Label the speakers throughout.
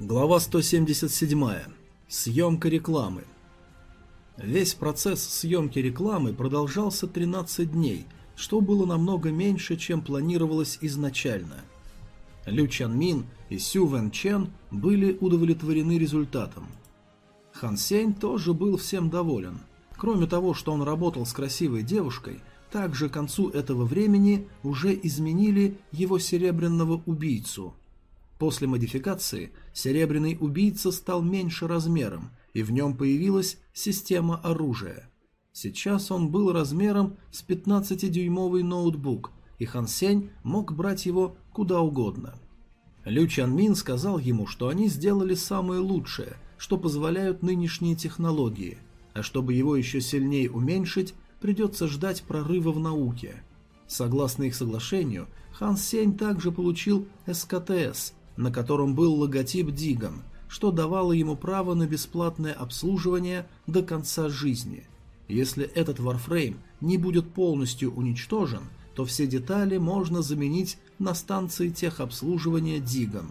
Speaker 1: Глава 177. Съемка рекламы. Весь процесс съемки рекламы продолжался 13 дней, что было намного меньше, чем планировалось изначально. Лю Чан Мин и Сю Вэн Чен были удовлетворены результатом. Хан Сень тоже был всем доволен. Кроме того, что он работал с красивой девушкой, также к концу этого времени уже изменили его серебряного убийцу – После модификации серебряный убийца стал меньше размером, и в нем появилась система оружия. Сейчас он был размером с 15-дюймовый ноутбук, и Хан Сень мог брать его куда угодно. Лю Чан Мин сказал ему, что они сделали самое лучшее, что позволяют нынешние технологии, а чтобы его еще сильнее уменьшить, придется ждать прорыва в науке. Согласно их соглашению, Хан Сень также получил СКТС – на котором был логотип Диган, что давало ему право на бесплатное обслуживание до конца жизни. Если этот Warframe не будет полностью уничтожен, то все детали можно заменить на станции техобслуживания Диган.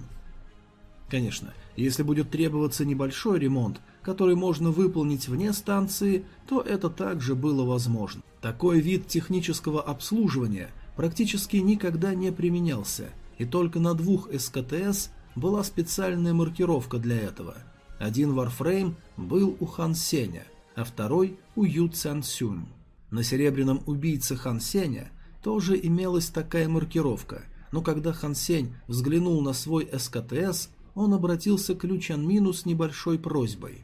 Speaker 1: Конечно, если будет требоваться небольшой ремонт, который можно выполнить вне станции, то это также было возможно. Такой вид технического обслуживания практически никогда не применялся – и только на двух СКТС была специальная маркировка для этого. Один Warframe был у Хан Сеня, а второй у Ю Цан Сюнь. На серебряном убийце Хан Сеня тоже имелась такая маркировка, но когда Хан Сень взглянул на свой СКТС, он обратился к Лю Чан Мину с небольшой просьбой.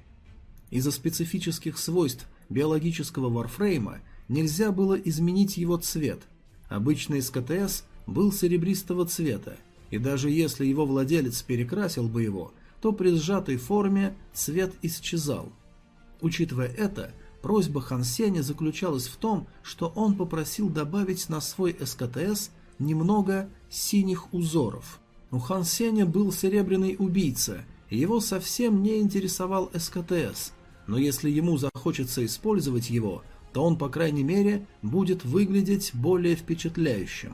Speaker 1: Из-за специфических свойств биологического варфрейма нельзя было изменить его цвет. Обычный СКТС был серебристого цвета, и даже если его владелец перекрасил бы его, то при сжатой форме цвет исчезал. Учитывая это, просьба Хан Сеня заключалась в том, что он попросил добавить на свой СКТС немного синих узоров. У Хан Сеня был серебряный убийца, и его совсем не интересовал СКТС, но если ему захочется использовать его, то он, по крайней мере, будет выглядеть более впечатляющим.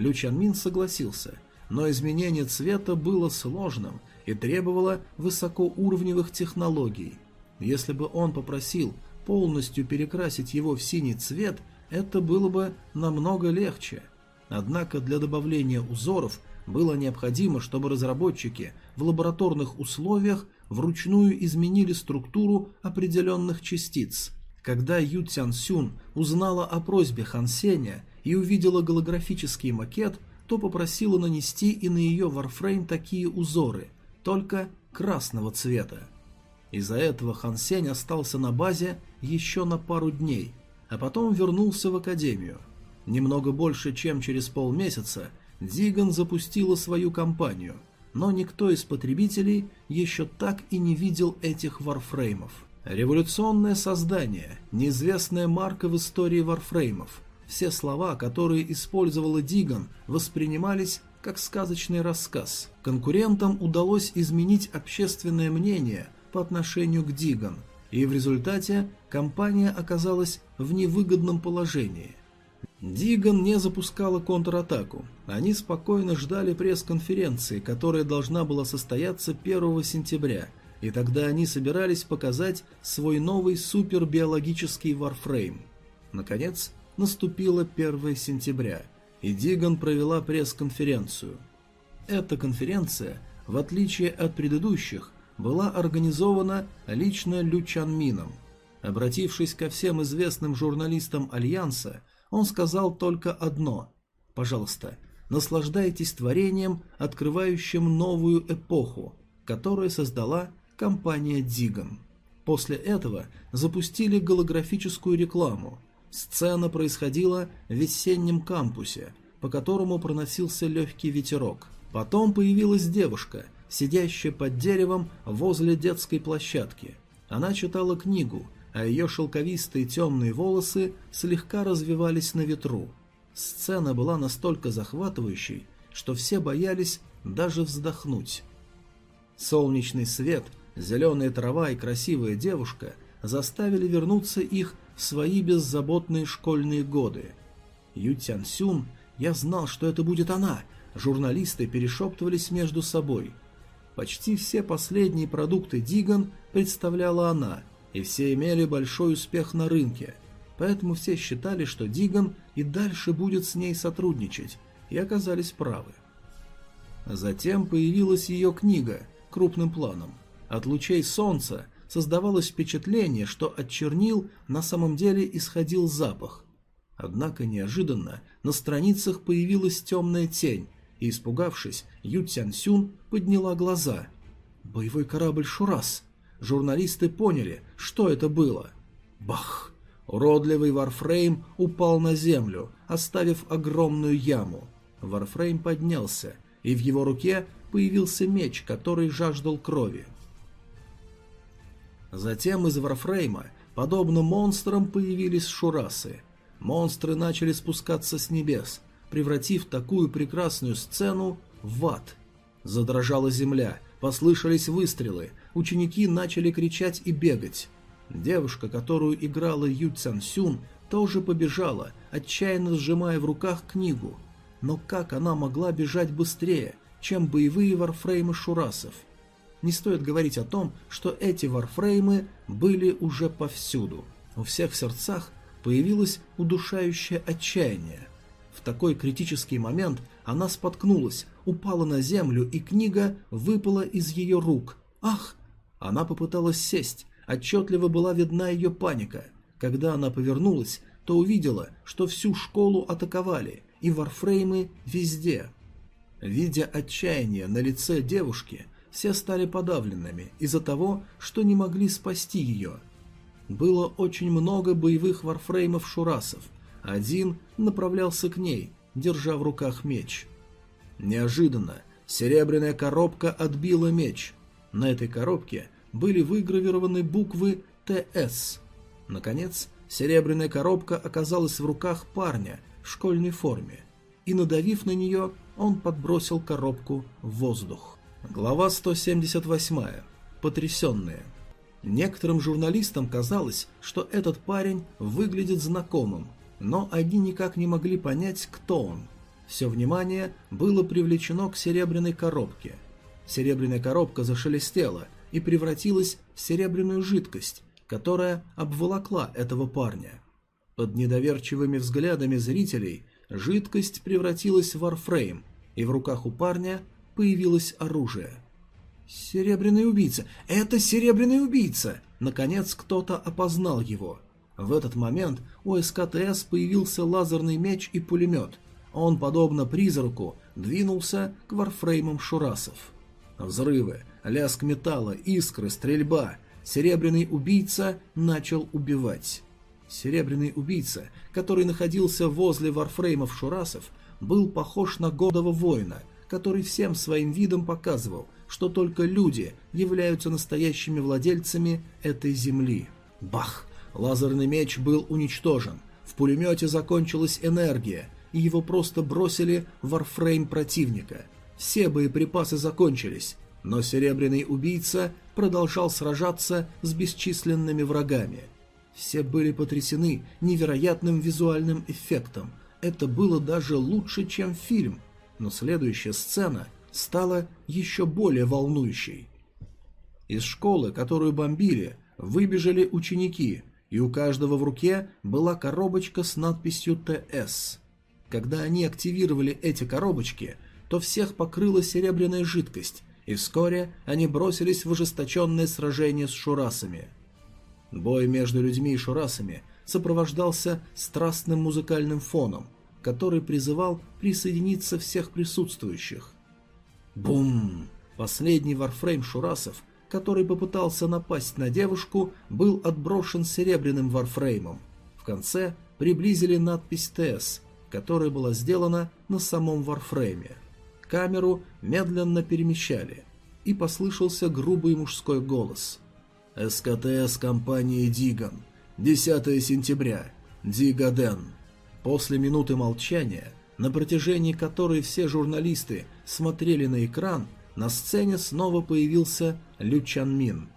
Speaker 1: Лю Чанмин согласился, но изменение цвета было сложным и требовало высокоуровневых технологий. Если бы он попросил полностью перекрасить его в синий цвет, это было бы намного легче. Однако для добавления узоров было необходимо, чтобы разработчики в лабораторных условиях вручную изменили структуру определенных частиц. Когда Ю Цян Сюн узнала о просьбе Хан Сеня и увидела голографический макет, то попросила нанести и на ее Warframe такие узоры, только красного цвета. Из-за этого Хан Сень остался на базе еще на пару дней, а потом вернулся в Академию. Немного больше, чем через полмесяца, Диган запустила свою кампанию, но никто из потребителей еще так и не видел этих варфреймов. Революционное создание, неизвестная марка в истории варфреймов – все слова, которые использовала Диган, воспринимались как сказочный рассказ. Конкурентам удалось изменить общественное мнение по отношению к Диган, и в результате компания оказалась в невыгодном положении. Диган не запускала контратаку. Они спокойно ждали пресс-конференции, которая должна была состояться 1 сентября, и тогда они собирались показать свой новый супербиологический варфрейм. Наконец, наступило 1 сентября, и Диган провела пресс-конференцию. Эта конференция, в отличие от предыдущих, была организована лично Лю Чанмином. Обратившись ко всем известным журналистам Альянса, он сказал только одно «Пожалуйста, наслаждайтесь творением, открывающим новую эпоху, которую создала компания Диган». После этого запустили голографическую рекламу – Сцена происходила в весеннем кампусе, по которому проносился легкий ветерок. Потом появилась девушка, сидящая под деревом возле детской площадки. Она читала книгу, а ее шелковистые темные волосы слегка развивались на ветру. Сцена была настолько захватывающей, что все боялись даже вздохнуть. Солнечный свет, зеленая трава и красивая девушка заставили вернуться их свои беззаботные школьные годы. Ю Тян Сюн, я знал, что это будет она. Журналисты перешептывались между собой. Почти все последние продукты Диган представляла она, и все имели большой успех на рынке. Поэтому все считали, что Диган и дальше будет с ней сотрудничать, и оказались правы. Затем появилась ее книга крупным планом. От лучей солнца создавалось впечатление, что от чернил на самом деле исходил запах. Однако неожиданно на страницах появилась темная тень, и, испугавшись, Ю Цянсюн подняла глаза. «Боевой корабль «Шурас». Журналисты поняли, что это было. Бах! Уродливый Варфрейм упал на землю, оставив огромную яму. Варфрейм поднялся, и в его руке появился меч, который жаждал крови. Затем из Варфрейма, подобно монстрам, появились шурасы. Монстры начали спускаться с небес, превратив такую прекрасную сцену в ад. Задрожала земля, послышались выстрелы, ученики начали кричать и бегать. Девушка, которую играла Ю Цян Сюн, тоже побежала, отчаянно сжимая в руках книгу. Но как она могла бежать быстрее, чем боевые варфреймы шурасов? Не стоит говорить о том, что эти варфреймы были уже повсюду. У всех в сердцах появилось удушающее отчаяние. В такой критический момент она споткнулась, упала на землю, и книга выпала из ее рук. Ах! Она попыталась сесть, отчетливо была видна ее паника. Когда она повернулась, то увидела, что всю школу атаковали, и варфреймы везде. Видя отчаяние на лице девушки, все стали подавленными из-за того, что не могли спасти ее. Было очень много боевых варфреймов шурасов, один направлялся к ней, держа в руках меч. Неожиданно серебряная коробка отбила меч. На этой коробке были выгравированы буквы «ТС». Наконец, серебряная коробка оказалась в руках парня в школьной форме, и, надавив на нее, он подбросил коробку в воздух. Глава 178. Потрясенные. Некоторым журналистам казалось, что этот парень выглядит знакомым, но они никак не могли понять, кто он. Все внимание было привлечено к серебряной коробке. Серебряная коробка зашелестела и превратилась в серебряную жидкость, которая обволокла этого парня. Под недоверчивыми взглядами зрителей жидкость превратилась в варфрейм, и в руках у парня появилось оружие. «Серебряный убийца! Это серебряный убийца!» Наконец кто-то опознал его – в этот момент у СКТС появился лазерный меч и пулемет. Он, подобно призраку, двинулся к варфреймам шурасов. Взрывы, лязг металла, искры, стрельба. Серебряный убийца начал убивать. Серебряный убийца, который находился возле варфреймов шурасов, был похож на гордого воина, который всем своим видом показывал, что только люди являются настоящими владельцами этой земли. Бах! Лазерный меч был уничтожен, в пулемете закончилась энергия, и его просто бросили в варфрейм противника. Все боеприпасы закончились, но Серебряный Убийца продолжал сражаться с бесчисленными врагами. Все были потрясены невероятным визуальным эффектом. Это было даже лучше, чем фильм. Но следующая сцена стала еще более волнующей. Из школы, которую бомбили, выбежали ученики, и у каждого в руке была коробочка с надписью «ТС». Когда они активировали эти коробочки, то всех покрыла серебряная жидкость, и вскоре они бросились в ожесточенное сражение с шурасами. Бой между людьми и шурасами сопровождался страстным музыкальным фоном, который призывал присоединиться всех присутствующих. Бум! Последний варфрейм шурасов который попытался напасть на девушку, был отброшен серебряным варфреймом. В конце приблизили надпись «ТС», которая была сделана на самом варфрейме. Камеру медленно перемещали, и послышался грубый мужской голос. «СКТС компании «Диган», 10 сентября, Дигаден». После минуты молчания, на протяжении которой все журналисты смотрели на экран, на сцене снова появился Лю Чан Мин.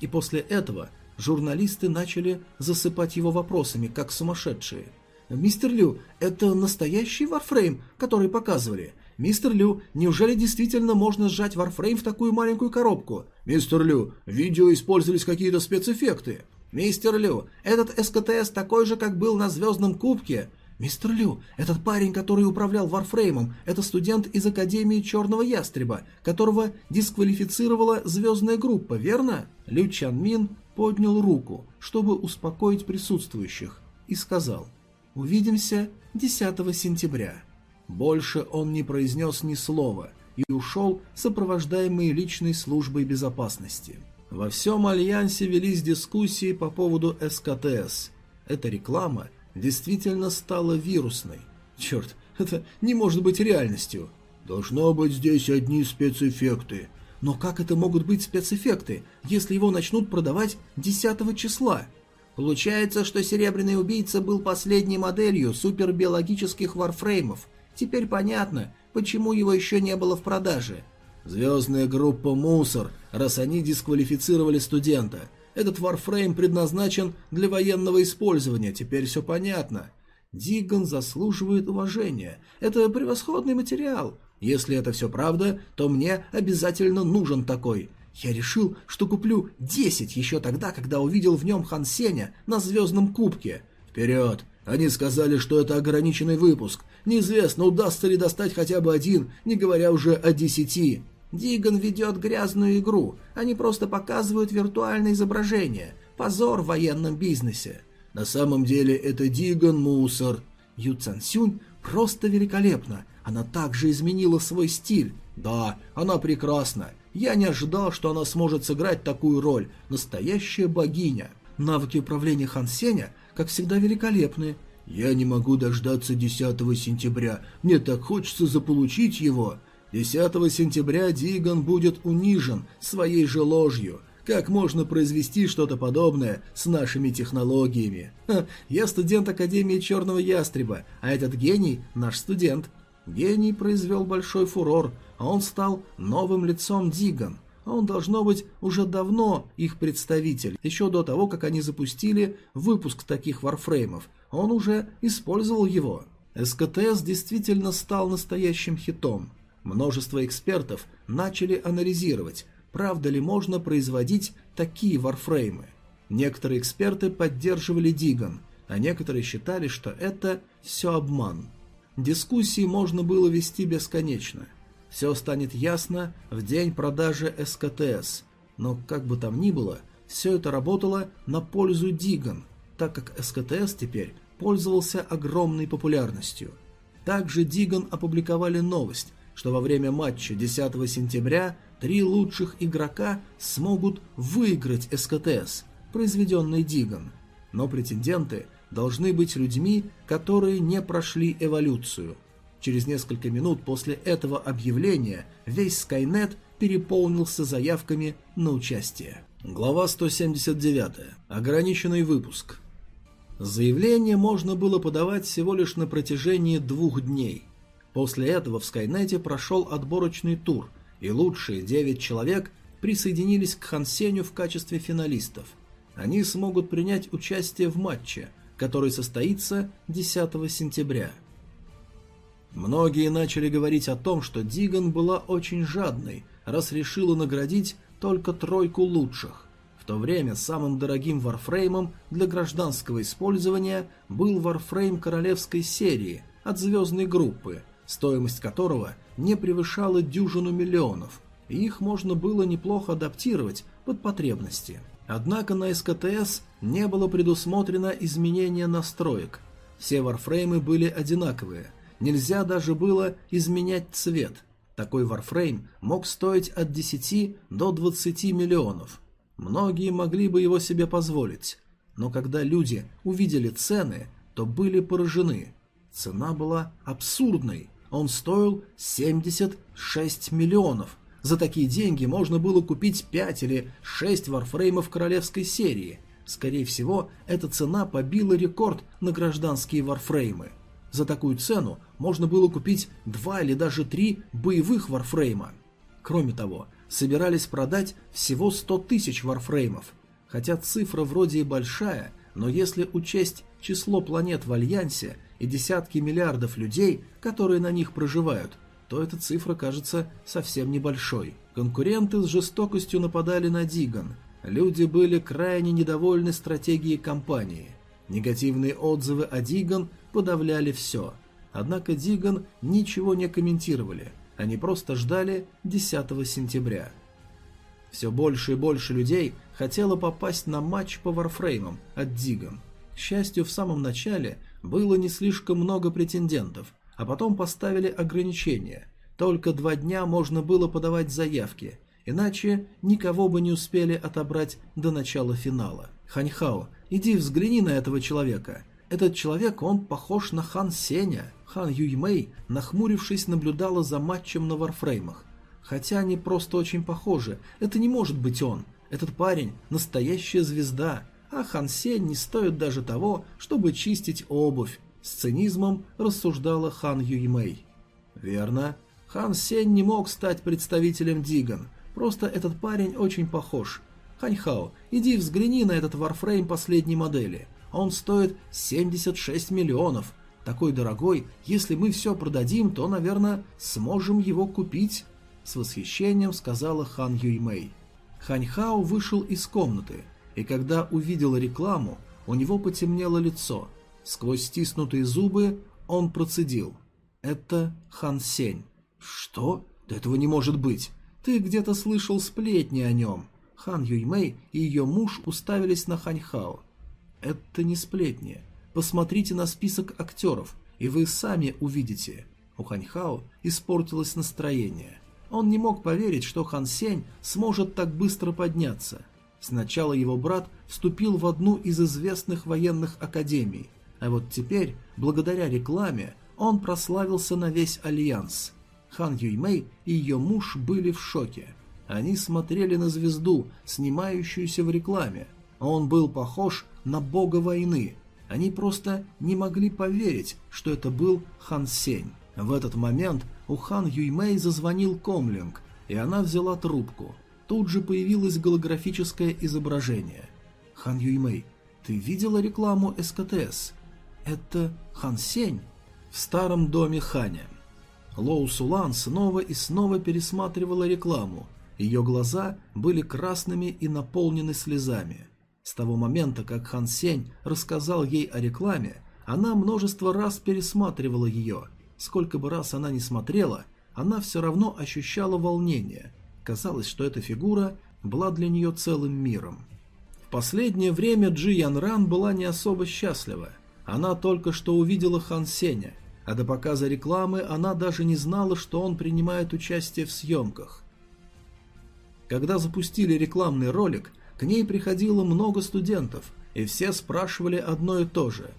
Speaker 1: И после этого журналисты начали засыпать его вопросами, как сумасшедшие. «Мистер Лю, это настоящий Варфрейм, который показывали? «Мистер Лю, неужели действительно можно сжать Warframe в такую маленькую коробку?» «Мистер Лю, в видео использовались какие-то спецэффекты». «Мистер Лю, этот СКТС такой же, как был на Звездном Кубке». «Мистер Лю, этот парень, который управлял Варфреймом, это студент из Академии Черного Ястреба, которого дисквалифицировала звездная группа, верно?» Лю Чан Мин поднял руку, чтобы успокоить присутствующих, и сказал «Увидимся 10 сентября». Больше он не произнес ни слова и ушел, сопровождаемый личной службой безопасности. Во всем Альянсе велись дискуссии по поводу СКТС. Эта реклама действительно стала вирусной. Черт, это не может быть реальностью. Должно быть здесь одни спецэффекты. Но как это могут быть спецэффекты, если его начнут продавать 10 числа? Получается, что Серебряный Убийца был последней моделью супербиологических варфреймов. Теперь понятно, почему его еще не было в продаже. Звездная группа «Мусор», раз они дисквалифицировали студента. Этот варфрейм предназначен для военного использования, теперь все понятно. Дигган заслуживает уважения. Это превосходный материал. Если это все правда, то мне обязательно нужен такой. Я решил, что куплю 10 еще тогда, когда увидел в нем Хан Сеня на Звездном Кубке. Вперед! Они сказали, что это ограниченный выпуск. Неизвестно, удастся ли достать хотя бы один, не говоря уже о десяти. Диган ведет грязную игру. Они просто показывают виртуальное изображение. Позор в военном бизнесе. На самом деле это Диган мусор. Ю Цан Сюнь просто великолепна. Она также изменила свой стиль. Да, она прекрасна. Я не ожидал, что она сможет сыграть такую роль. Настоящая богиня. Навыки управления Хан Сеня, как всегда, великолепны. Я не могу дождаться 10 сентября. Мне так хочется заполучить его. 10 сентября Диган будет унижен своей же ложью. Как можно произвести что-то подобное с нашими технологиями? Ха, я студент Академии Черного Ястреба, а этот гений – наш студент. Гений произвел большой фурор, а он стал новым лицом Диган. Он, должно быть, уже давно их представитель, еще до того, как они запустили выпуск таких варфреймов. Он уже использовал его. СКТС действительно стал настоящим хитом. Множество экспертов начали анализировать, правда ли можно производить такие варфреймы. Некоторые эксперты поддерживали Диган, а некоторые считали, что это все обман. Дискуссии можно было вести бесконечно. Все станет ясно в день продажи СКТС, но как бы там ни было, все это работало на пользу Диган, так как СКТС теперь пользовался огромной популярностью. Также Диган опубликовали новость, что во время матча 10 сентября три лучших игрока смогут выиграть СКТС, произведенный Диган. Но претенденты должны быть людьми, которые не прошли эволюцию. Через несколько минут после этого объявления весь Скайнет переполнился заявками на участие. Глава 179. Ограниченный выпуск. Заявление можно было подавать всего лишь на протяжении двух дней. После этого в Скайнете прошел отборочный тур, и лучшие 9 человек присоединились к Хансеню в качестве финалистов. Они смогут принять участие в матче – который состоится 10 сентября. Многие начали говорить о том, что Диган была очень жадной, раз решила наградить только тройку лучших. В то время самым дорогим варфреймом для гражданского использования был варфрейм королевской серии от звездной группы, стоимость которого не превышала дюжину миллионов, и их можно было неплохо адаптировать под потребности. Однако на СКТС не было предусмотрено изменение настроек. Все варфреймы были одинаковые, нельзя даже было изменять цвет. Такой варфрейм мог стоить от 10 до 20 миллионов. Многие могли бы его себе позволить, но когда люди увидели цены, то были поражены. Цена была абсурдной, он стоил 76 миллионов – за такие деньги можно было купить 5 или 6 варфреймов королевской серии. Скорее всего, эта цена побила рекорд на гражданские варфреймы. За такую цену можно было купить 2 или даже 3 боевых варфрейма. Кроме того, собирались продать всего 100 тысяч варфреймов. Хотя цифра вроде и большая, но если учесть число планет в Альянсе и десятки миллиардов людей, которые на них проживают – то эта цифра кажется совсем небольшой. Конкуренты с жестокостью нападали на Диган. Люди были крайне недовольны стратегией компании. Негативные отзывы о Диган подавляли все. Однако Диган ничего не комментировали. Они просто ждали 10 сентября. Все больше и больше людей хотело попасть на матч по варфреймам от Диган. К счастью, в самом начале было не слишком много претендентов, а потом поставили ограничения. Только два дня можно было подавать заявки, иначе никого бы не успели отобрать до начала финала. Ханьхао, иди взгляни на этого человека. Этот человек, он похож на Хан Сеня. Хан Юймэй, нахмурившись, наблюдала за матчем на варфреймах. Хотя они просто очень похожи, это не может быть он. Этот парень – настоящая звезда, а Хан Сень не стоит даже того, чтобы чистить обувь. С цинизмом рассуждала Хан Юймэй. Верно. Хан Сень не мог стать представителем Диган, просто этот парень очень похож. Ханьхао, иди взгляни на этот варфрейм последней модели. Он стоит 76 миллионов. Такой дорогой, если мы все продадим, то, наверное, сможем его купить. С восхищением сказала Хан Юймэй. Ханьхао вышел из комнаты, и когда увидел рекламу, у него потемнело лицо. Сквозь стиснутые зубы он процедил. «Это Хан Сень». «Что? Да этого не может быть! Ты где-то слышал сплетни о нем!» Хан Юймэй и ее муж уставились на Ханьхао. «Это не сплетни. Посмотрите на список актеров, и вы сами увидите». У Ханьхао испортилось настроение. Он не мог поверить, что Хан Сень сможет так быстро подняться – Сначала его брат вступил в одну из известных военных академий, а вот теперь, благодаря рекламе, он прославился на весь Альянс. Хан Юймэй и ее муж были в шоке. Они смотрели на звезду, снимающуюся в рекламе. Он был похож на бога войны. Они просто не могли поверить, что это был Хан Сень. В этот момент у Хан Юймэй зазвонил Комлинг, и она взяла трубку – Тут же появилось голографическое изображение. «Хан Юймэй, ты видела рекламу СКТС? Это Хан Сень?» В старом доме Ханя. Лоу Сулан снова и снова пересматривала рекламу. Ее глаза были красными и наполнены слезами. С того момента, как Хан Сень рассказал ей о рекламе, она множество раз пересматривала ее. Сколько бы раз она ни смотрела, она все равно ощущала волнение – Казалось, что эта фигура была для нее целым миром. В последнее время Джи Ян Ран была не особо счастлива. Она только что увидела Хан Сеня, а до показа рекламы она даже не знала, что он принимает участие в съемках. Когда запустили рекламный ролик, к ней приходило много студентов, и все спрашивали одно и то же.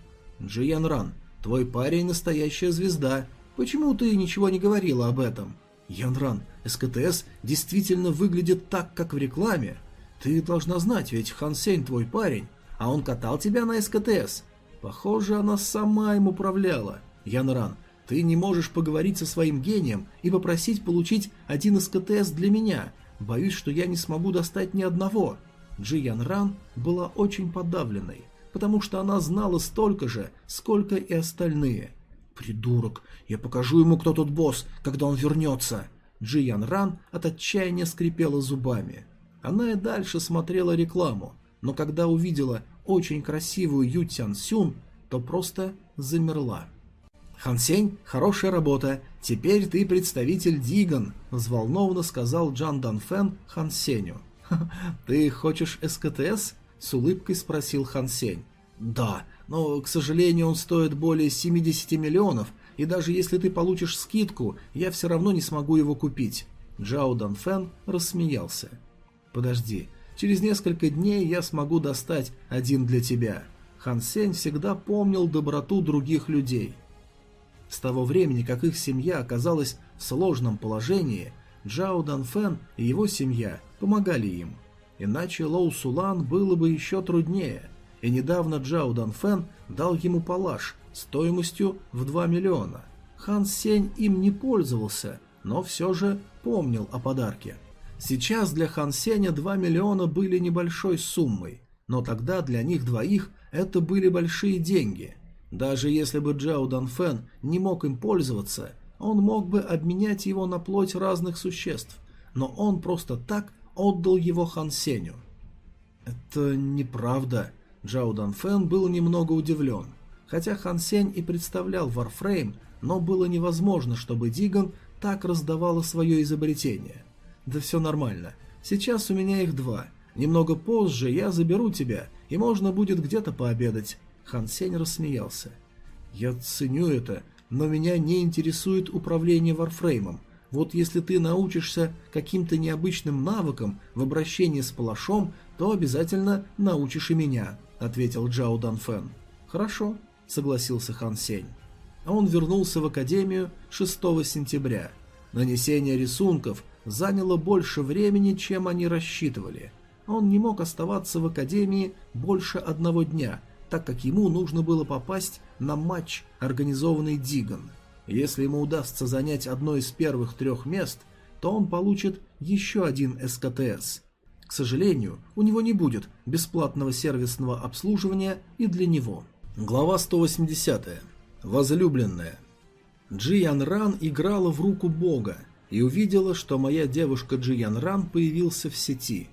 Speaker 1: «Джи Ян Ран, твой парень настоящая звезда. Почему ты ничего не говорила об этом?» «Янран, СКТС действительно выглядит так, как в рекламе. Ты должна знать, ведь Хан Сень твой парень, а он катал тебя на СКТС. Похоже, она сама им управляла. Янран, ты не можешь поговорить со своим гением и попросить получить один СКТС для меня. Боюсь, что я не смогу достать ни одного». Джи Янран была очень подавленной, потому что она знала столько же, сколько и остальные – «Придурок! Я покажу ему, кто тут босс, когда он вернется!» Джи Ян Ран от отчаяния скрипела зубами. Она и дальше смотрела рекламу, но когда увидела очень красивую Ю Тян Сюн, то просто замерла. «Хан Сень, хорошая работа. Теперь ты представитель Диган», – взволнованно сказал Джан Дан Фэн Хан Сенью. «Ты хочешь СКТС?» – с улыбкой спросил Хан Сень. «Да, но, к сожалению, он стоит более 70 миллионов, и даже если ты получишь скидку, я все равно не смогу его купить». Джао Дан Фэн рассмеялся. «Подожди, через несколько дней я смогу достать один для тебя». Хан Сень всегда помнил доброту других людей. С того времени, как их семья оказалась в сложном положении, Джао Дан Фэн и его семья помогали им. Иначе Лоу Сулан было бы еще труднее – и недавно Джао Дан Фэн дал ему палаш стоимостью в 2 миллиона. Хан Сень им не пользовался, но все же помнил о подарке. Сейчас для Хан Сеня 2 миллиона были небольшой суммой, но тогда для них двоих это были большие деньги. Даже если бы Джао Дан Фэн не мог им пользоваться, он мог бы обменять его на плоть разных существ, но он просто так отдал его Хан Сеню. Это неправда. Джао Дан Фэн был немного удивлен. Хотя Хан Сень и представлял Warframe, но было невозможно, чтобы Диган так раздавала свое изобретение. Да все нормально. Сейчас у меня их два. Немного позже я заберу тебя, и можно будет где-то пообедать. Хан Сень рассмеялся. Я ценю это, но меня не интересует управление варфреймом. Вот если ты научишься каким-то необычным навыкам в обращении с палашом, то обязательно научишь и меня», — ответил Джао Данфен. «Хорошо», — согласился Хан Сень. А он вернулся в академию 6 сентября. Нанесение рисунков заняло больше времени, чем они рассчитывали. Он не мог оставаться в академии больше одного дня, так как ему нужно было попасть на матч, организованный Диган. Если ему удастся занять одно из первых трех мест, то он получит еще один СКТС. К сожалению, у него не будет бесплатного сервисного обслуживания и для него. Глава 180. Возлюбленная. Джи Ян Ран играла в руку бога и увидела, что моя девушка Джи Ян Ран появился в сети.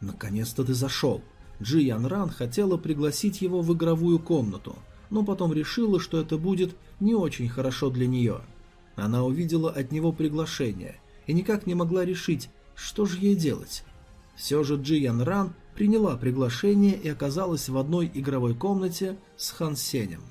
Speaker 1: «Наконец-то ты зашел!» Джи Ян Ран хотела пригласить его в игровую комнату, но потом решила, что это будет не очень хорошо для нее. Она увидела от него приглашение и никак не могла решить, что же ей делать. Все же Джи Ян Ран приняла приглашение и оказалась в одной игровой комнате с Хан Сенем.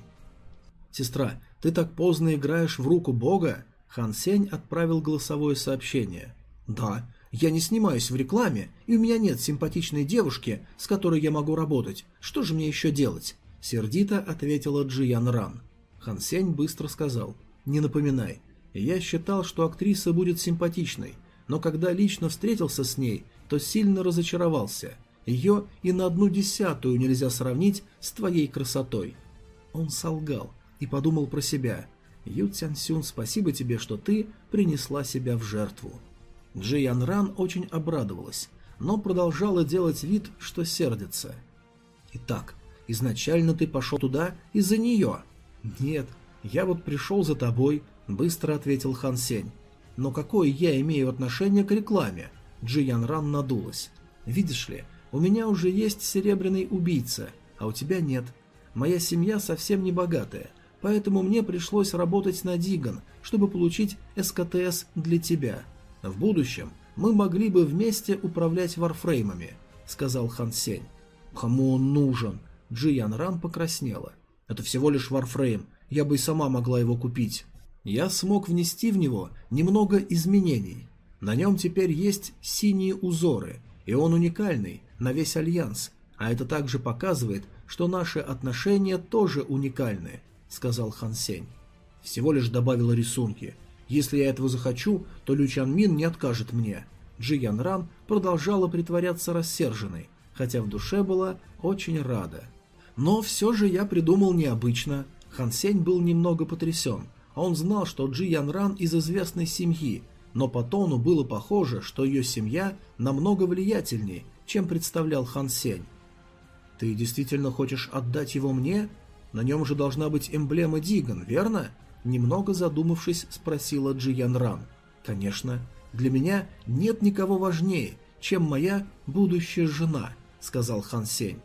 Speaker 1: «Сестра, ты так поздно играешь в руку бога?» Хан Сень отправил голосовое сообщение. «Да, я не снимаюсь в рекламе, и у меня нет симпатичной девушки, с которой я могу работать. Что же мне еще делать?» Сердито ответила Джиян Ран. Хан Сень быстро сказал. «Не напоминай. Я считал, что актриса будет симпатичной, но когда лично встретился с ней, то сильно разочаровался. Ее и на одну десятую нельзя сравнить с твоей красотой». Он солгал и подумал про себя. «Ю Цянсюн, спасибо тебе, что ты принесла себя в жертву». Джи Ян Ран очень обрадовалась, но продолжала делать вид, что сердится. «Итак, изначально ты пошел туда из-за нее?» «Нет, я вот пришел за тобой», — быстро ответил Хан Сень. «Но какое я имею отношение к рекламе?» Джи Ян Ран надулась. «Видишь ли, у меня уже есть серебряный убийца, а у тебя нет. Моя семья совсем не богатая, поэтому мне пришлось работать на Диган, чтобы получить СКТС для тебя. В будущем мы могли бы вместе управлять варфреймами», — сказал Хан Сень. «Кому он нужен?» Джи Ян Ран покраснела. «Это всего лишь варфрейм, я бы и сама могла его купить». Я смог внести в него немного изменений. На нем теперь есть синие узоры, и он уникальный на весь Альянс, а это также показывает, что наши отношения тоже уникальны, сказал Хан Сень. Всего лишь добавила рисунки. Если я этого захочу, то Лю Чан Мин не откажет мне. Джи Ян Ран продолжала притворяться рассерженной, хотя в душе была очень рада. Но все же я придумал необычно. Хан Сень был немного потрясен. Он знал, что Джи Ян Ран из известной семьи, но по тону было похоже, что ее семья намного влиятельнее, чем представлял Хан Сень. «Ты действительно хочешь отдать его мне? На нем же должна быть эмблема Диган, верно?» Немного задумавшись, спросила Джи Ян Ран. «Конечно. Для меня нет никого важнее, чем моя будущая жена», — сказал Хан Сень.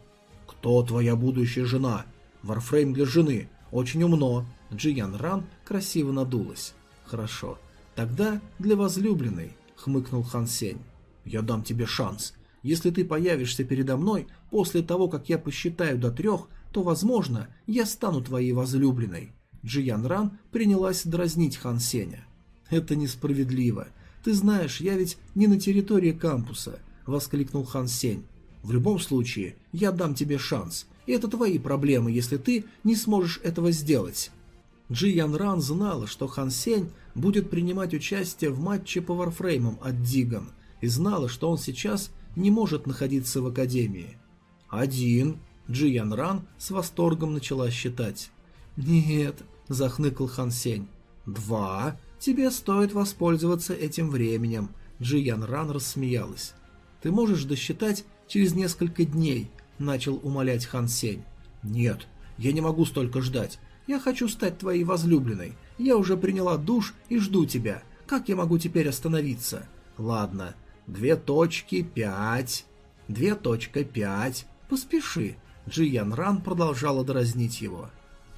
Speaker 1: «Кто твоя будущая жена? Варфрейм для жены. Очень умно». Джи Ян Ран красиво надулась. «Хорошо. Тогда для возлюбленной», — хмыкнул Хан Сень. «Я дам тебе шанс. Если ты появишься передо мной после того, как я посчитаю до трех, то, возможно, я стану твоей возлюбленной. Джиян Ран принялась дразнить Хан Сеня. «Это несправедливо. Ты знаешь, я ведь не на территории кампуса», — воскликнул Хан Сень. «В любом случае, я дам тебе шанс, и это твои проблемы, если ты не сможешь этого сделать». Джи Ян Ран знала, что Хан Сень будет принимать участие в матче по варфреймам от Диган, и знала, что он сейчас не может находиться в Академии. «Один», Джи Ян Ран с восторгом начала считать. «Нет, захныкал Хан Сень. «Два. Тебе стоит воспользоваться этим временем», — Джи Ян Ран рассмеялась. «Ты можешь досчитать через несколько дней», — начал умолять Хан Сень. «Нет, я не могу столько ждать. Я хочу стать твоей возлюбленной. Я уже приняла душ и жду тебя. Как я могу теперь остановиться? Ладно. Две точки пять. Две точка пять. Поспеши. Джи Ян Ран продолжала дразнить его.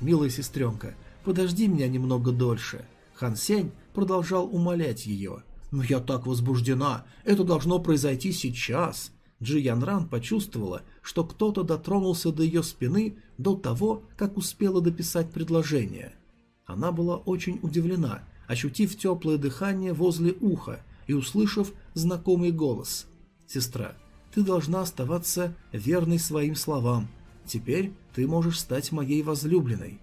Speaker 1: Милая сестренка, подожди меня немного дольше. Хан Сень продолжал умолять ее. «Но я так возбуждена! Это должно произойти сейчас!» Джи Ян Ран почувствовала, что кто-то дотронулся до ее спины до того, как успела дописать предложение. Она была очень удивлена, ощутив теплое дыхание возле уха и услышав знакомый голос. «Сестра, ты должна оставаться верной своим словам. Теперь ты можешь стать моей возлюбленной».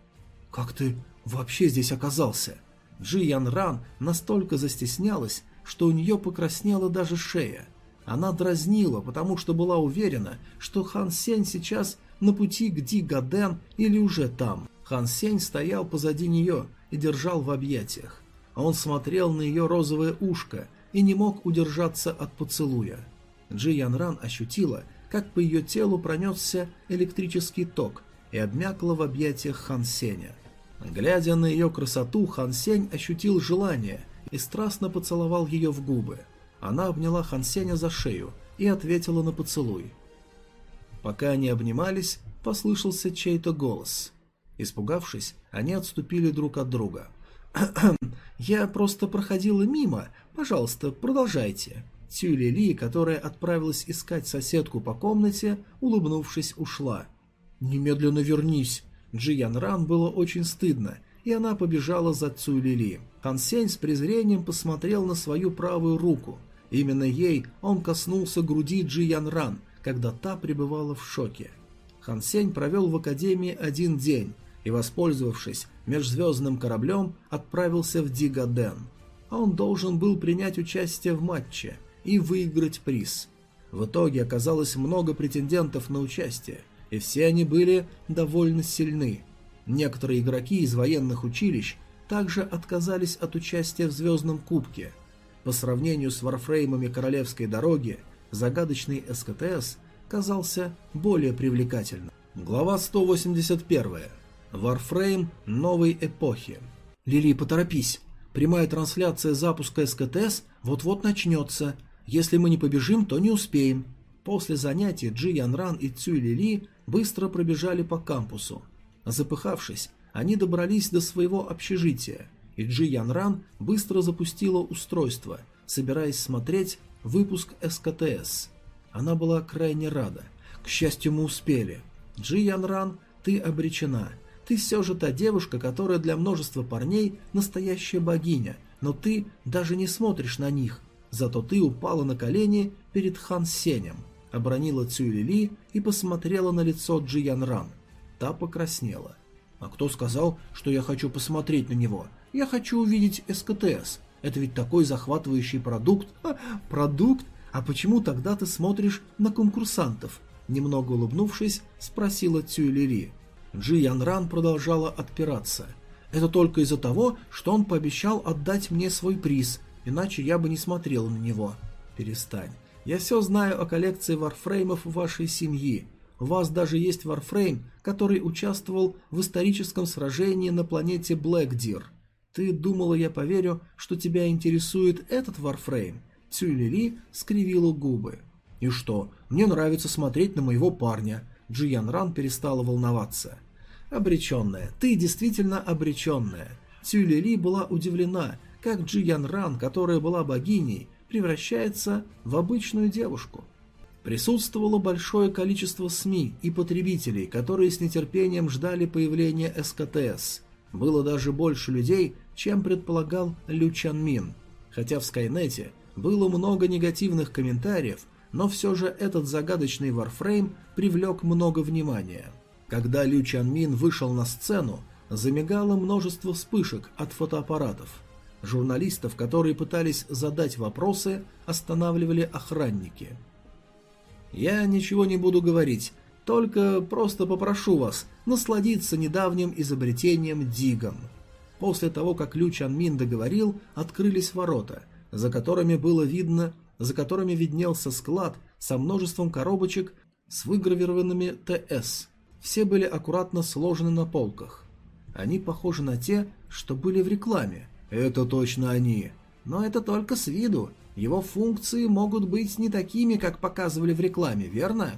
Speaker 1: «Как ты вообще здесь оказался?» Джи Ян Ран настолько застеснялась, что у нее покраснела даже шея. Она дразнила, потому что была уверена, что Хан Сень сейчас на пути к Ди Гаден или уже там. Хан Сень стоял позади нее и держал в объятиях. А он смотрел на ее розовое ушко и не мог удержаться от поцелуя. Джи Ян Ран ощутила, как по ее телу пронесся электрический ток и обмякла в объятиях Хан Сеня. Глядя на ее красоту, Хан Сень ощутил желание и страстно поцеловал ее в губы. Она обняла Хан Сеня за шею и ответила на поцелуй. Пока они обнимались, послышался чей-то голос. Испугавшись, они отступили друг от друга. «Я просто проходила мимо. Пожалуйста, продолжайте». Тюли Ли, которая отправилась искать соседку по комнате, улыбнувшись, ушла. «Немедленно вернись!» Джи Ян Ран было очень стыдно, и она побежала за Цуй Ли. Хан Сень с презрением посмотрел на свою правую руку. Именно ей он коснулся груди Джи Ян Ран, когда та пребывала в шоке. Хан Сень провел в Академии один день и, воспользовавшись межзвездным кораблем, отправился в Дигаден. А он должен был принять участие в матче и выиграть приз. В итоге оказалось много претендентов на участие, и все они были довольно сильны. Некоторые игроки из военных училищ также отказались от участия в Звездном Кубке. По сравнению с варфреймами Королевской дороги, загадочный СКТС казался более привлекательным. Глава 181. Варфрейм новой эпохи. Лили, поторопись. Прямая трансляция запуска СКТС вот-вот начнется. Если мы не побежим, то не успеем. После занятий Джи Янран и Цюй Лили быстро пробежали по кампусу. Запыхавшись, они добрались до своего общежития, и Джи Янран быстро запустила устройство, собираясь смотреть выпуск СКТС. Она была крайне рада. К счастью, мы успели. Джи Янран, ты обречена. Ты все же та девушка, которая для множества парней настоящая богиня, но ты даже не смотришь на них. Зато ты упала на колени перед Хан Сенем обронила Цюлили и посмотрела на лицо Джи Ран. Та покраснела. «А кто сказал, что я хочу посмотреть на него? Я хочу увидеть СКТС. Это ведь такой захватывающий продукт». А, «Продукт? А почему тогда ты смотришь на конкурсантов?» Немного улыбнувшись, спросила Цюлили. Джи Ран продолжала отпираться. «Это только из-за того, что он пообещал отдать мне свой приз, иначе я бы не смотрела на него». «Перестань. Я все знаю о коллекции варфреймов вашей семьи. У вас даже есть варфрейм, который участвовал в историческом сражении на планете Блэкдир. Ты думала, я поверю, что тебя интересует этот варфрейм? Цюлили скривила губы. И что, мне нравится смотреть на моего парня. Джиян Ран перестала волноваться. Обреченная, ты действительно обреченная. Цюлили была удивлена, как Джиян Ран, которая была богиней, превращается в обычную девушку. Присутствовало большое количество СМИ и потребителей, которые с нетерпением ждали появления СКТС. Было даже больше людей, чем предполагал Лю Чан Мин. Хотя в Скайнете было много негативных комментариев, но все же этот загадочный Warframe привлек много внимания. Когда Лю Чан Мин вышел на сцену, замигало множество вспышек от фотоаппаратов – Журналистов, которые пытались задать вопросы, останавливали охранники. «Я ничего не буду говорить, только просто попрошу вас насладиться недавним изобретением Дигом». После того, как Лю Чанмин договорил, открылись ворота, за которыми было видно, за которыми виднелся склад со множеством коробочек с выгравированными ТС. Все были аккуратно сложены на полках. Они похожи на те, что были в рекламе. Это точно они. Но это только с виду. Его функции могут быть не такими, как показывали в рекламе, верно?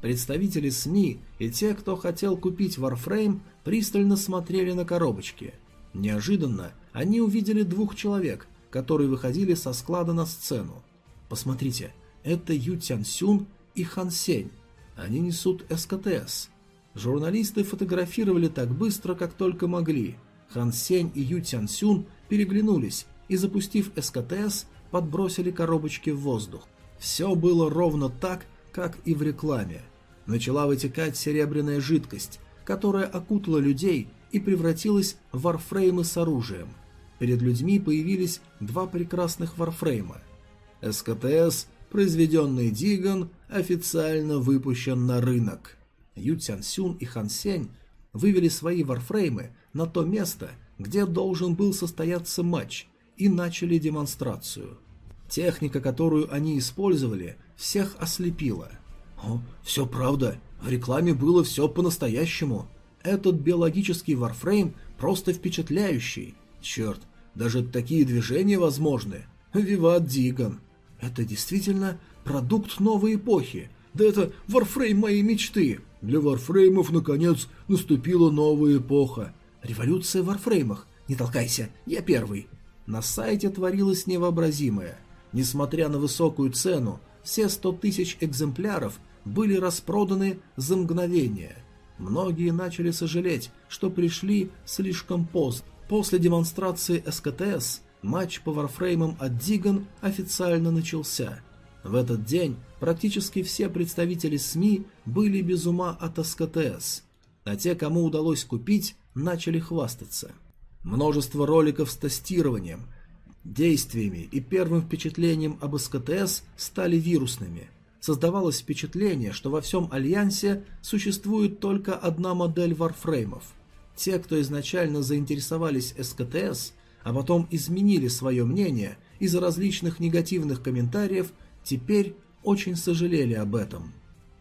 Speaker 1: Представители СМИ и те, кто хотел купить Warframe, пристально смотрели на коробочки. Неожиданно они увидели двух человек, которые выходили со склада на сцену. Посмотрите, это Ю Тян Сюн и Хан Сень. Они несут СКТС. Журналисты фотографировали так быстро, как только могли. Хан Сень и Ю Тян Сюн переглянулись и, запустив СКТС, подбросили коробочки в воздух. Все было ровно так, как и в рекламе. Начала вытекать серебряная жидкость, которая окутала людей и превратилась в варфреймы с оружием. Перед людьми появились два прекрасных варфрейма. СКТС, произведенный Диган, официально выпущен на рынок. Ю Цян Сюн и Хан Сень вывели свои варфреймы на то место, где должен был состояться матч, и начали демонстрацию. Техника, которую они использовали, всех ослепила. О, все правда, в рекламе было все по-настоящему. Этот биологический варфрейм просто впечатляющий. Черт, даже такие движения возможны. Виват Диган. Это действительно продукт новой эпохи. Да это варфрейм моей мечты. Для варфреймов, наконец, наступила новая эпоха. Революция в варфреймах. Не толкайся, я первый. На сайте творилось невообразимое. Несмотря на высокую цену, все 100 тысяч экземпляров были распроданы за мгновение. Многие начали сожалеть, что пришли слишком поздно. После демонстрации СКТС матч по варфреймам от Диган официально начался. В этот день практически все представители СМИ были без ума от СКТС, а те, кому удалось купить, начали хвастаться. Множество роликов с тестированием, действиями и первым впечатлением об СКТС стали вирусными. Создавалось впечатление, что во всем Альянсе существует только одна модель варфреймов. Те, кто изначально заинтересовались СКТС, а потом изменили свое мнение из-за различных негативных комментариев, теперь очень сожалели об этом.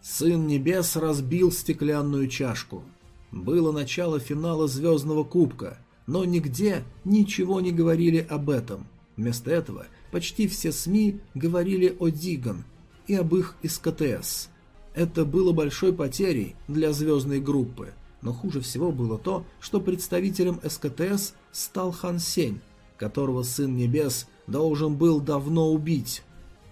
Speaker 1: Сын Небес разбил стеклянную чашку. Было начало финала Звездного Кубка, но нигде ничего не говорили об этом. Вместо этого почти все СМИ говорили о Диган и об их СКТС. Это было большой потерей для звездной группы, но хуже всего было то, что представителем СКТС стал Хан Сень, которого Сын Небес должен был давно убить.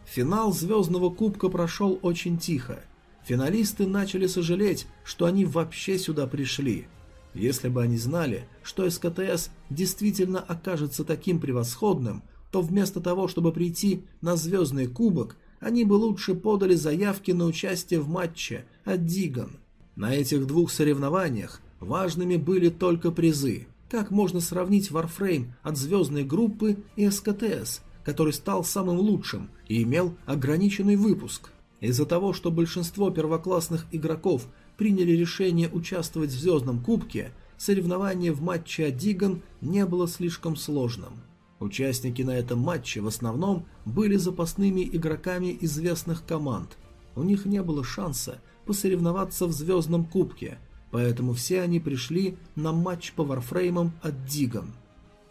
Speaker 1: Финал Звездного Кубка прошел очень тихо. Финалисты начали сожалеть, что они вообще сюда пришли. Если бы они знали, что СКТС действительно окажется таким превосходным, то вместо того, чтобы прийти на Звездный Кубок, они бы лучше подали заявки на участие в матче от Диган. На этих двух соревнованиях важными были только призы. Как можно сравнить Warframe от Звездной группы и СКТС, который стал самым лучшим и имел ограниченный выпуск? Из-за того, что большинство первоклассных игроков приняли решение участвовать в Звездном Кубке, соревнование в матче от Диган не было слишком сложным. Участники на этом матче в основном были запасными игроками известных команд. У них не было шанса посоревноваться в Звездном Кубке, поэтому все они пришли на матч по варфреймам от Диган.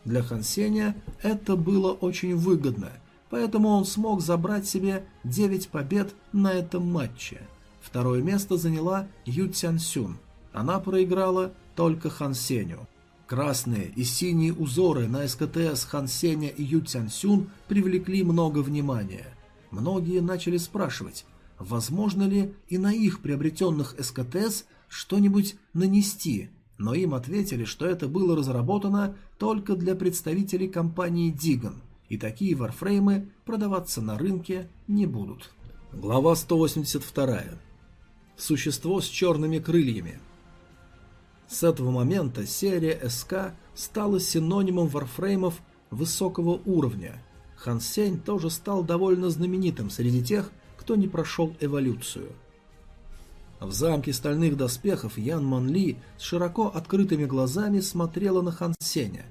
Speaker 1: Для Хансеня это было очень выгодно, поэтому он смог забрать себе 9 побед на этом матче – Второе место заняла Ю Цянсюн. Она проиграла только Хан Сеню. Красные и синие узоры на СКТС Хан Сеня и Ю Цянсюн привлекли много внимания. Многие начали спрашивать, возможно ли и на их приобретенных СКТС что-нибудь нанести, но им ответили, что это было разработано только для представителей компании Диган, и такие варфреймы продаваться на рынке не будут. Глава 182. Существо с черными крыльями. С этого момента серия СК стала синонимом варфреймов высокого уровня. Хан Сень тоже стал довольно знаменитым среди тех, кто не прошел эволюцию. В замке стальных доспехов Ян Ман Ли с широко открытыми глазами смотрела на Хан Сеня.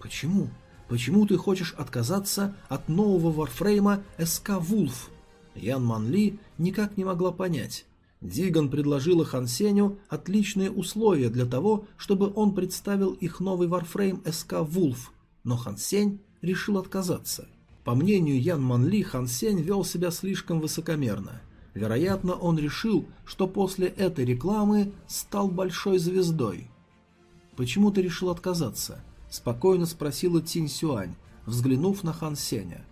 Speaker 1: «Почему? Почему ты хочешь отказаться от нового варфрейма СК Вулф?» Ян Ман Ли никак не могла понять. Диган предложила Хан Сеню отличные условия для того, чтобы он представил их новый варфрейм СК «Вулф», но Хан Сень решил отказаться. По мнению Ян Манли, Хан Сень вел себя слишком высокомерно. Вероятно, он решил, что после этой рекламы стал большой звездой. «Почему ты решил отказаться?» – спокойно спросила Тинь Сюань, взглянув на Хан Сеня.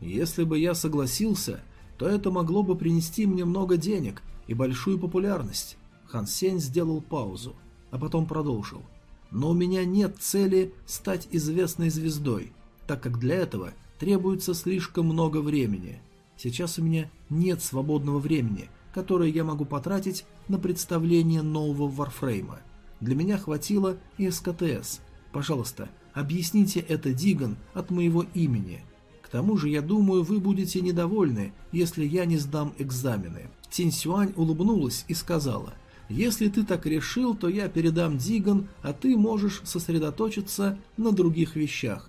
Speaker 1: «Если бы я согласился, то это могло бы принести мне много денег и большую популярность». Хан Сень сделал паузу, а потом продолжил. «Но у меня нет цели стать известной звездой, так как для этого требуется слишком много времени. Сейчас у меня нет свободного времени, которое я могу потратить на представление нового Варфрейма. Для меня хватило и СКТС. Пожалуйста, объясните это Диган от моего имени. К тому же, я думаю, вы будете недовольны, если я не сдам экзамены. Тинь Сюань улыбнулась и сказала, «Если ты так решил, то я передам Диган, а ты можешь сосредоточиться на других вещах».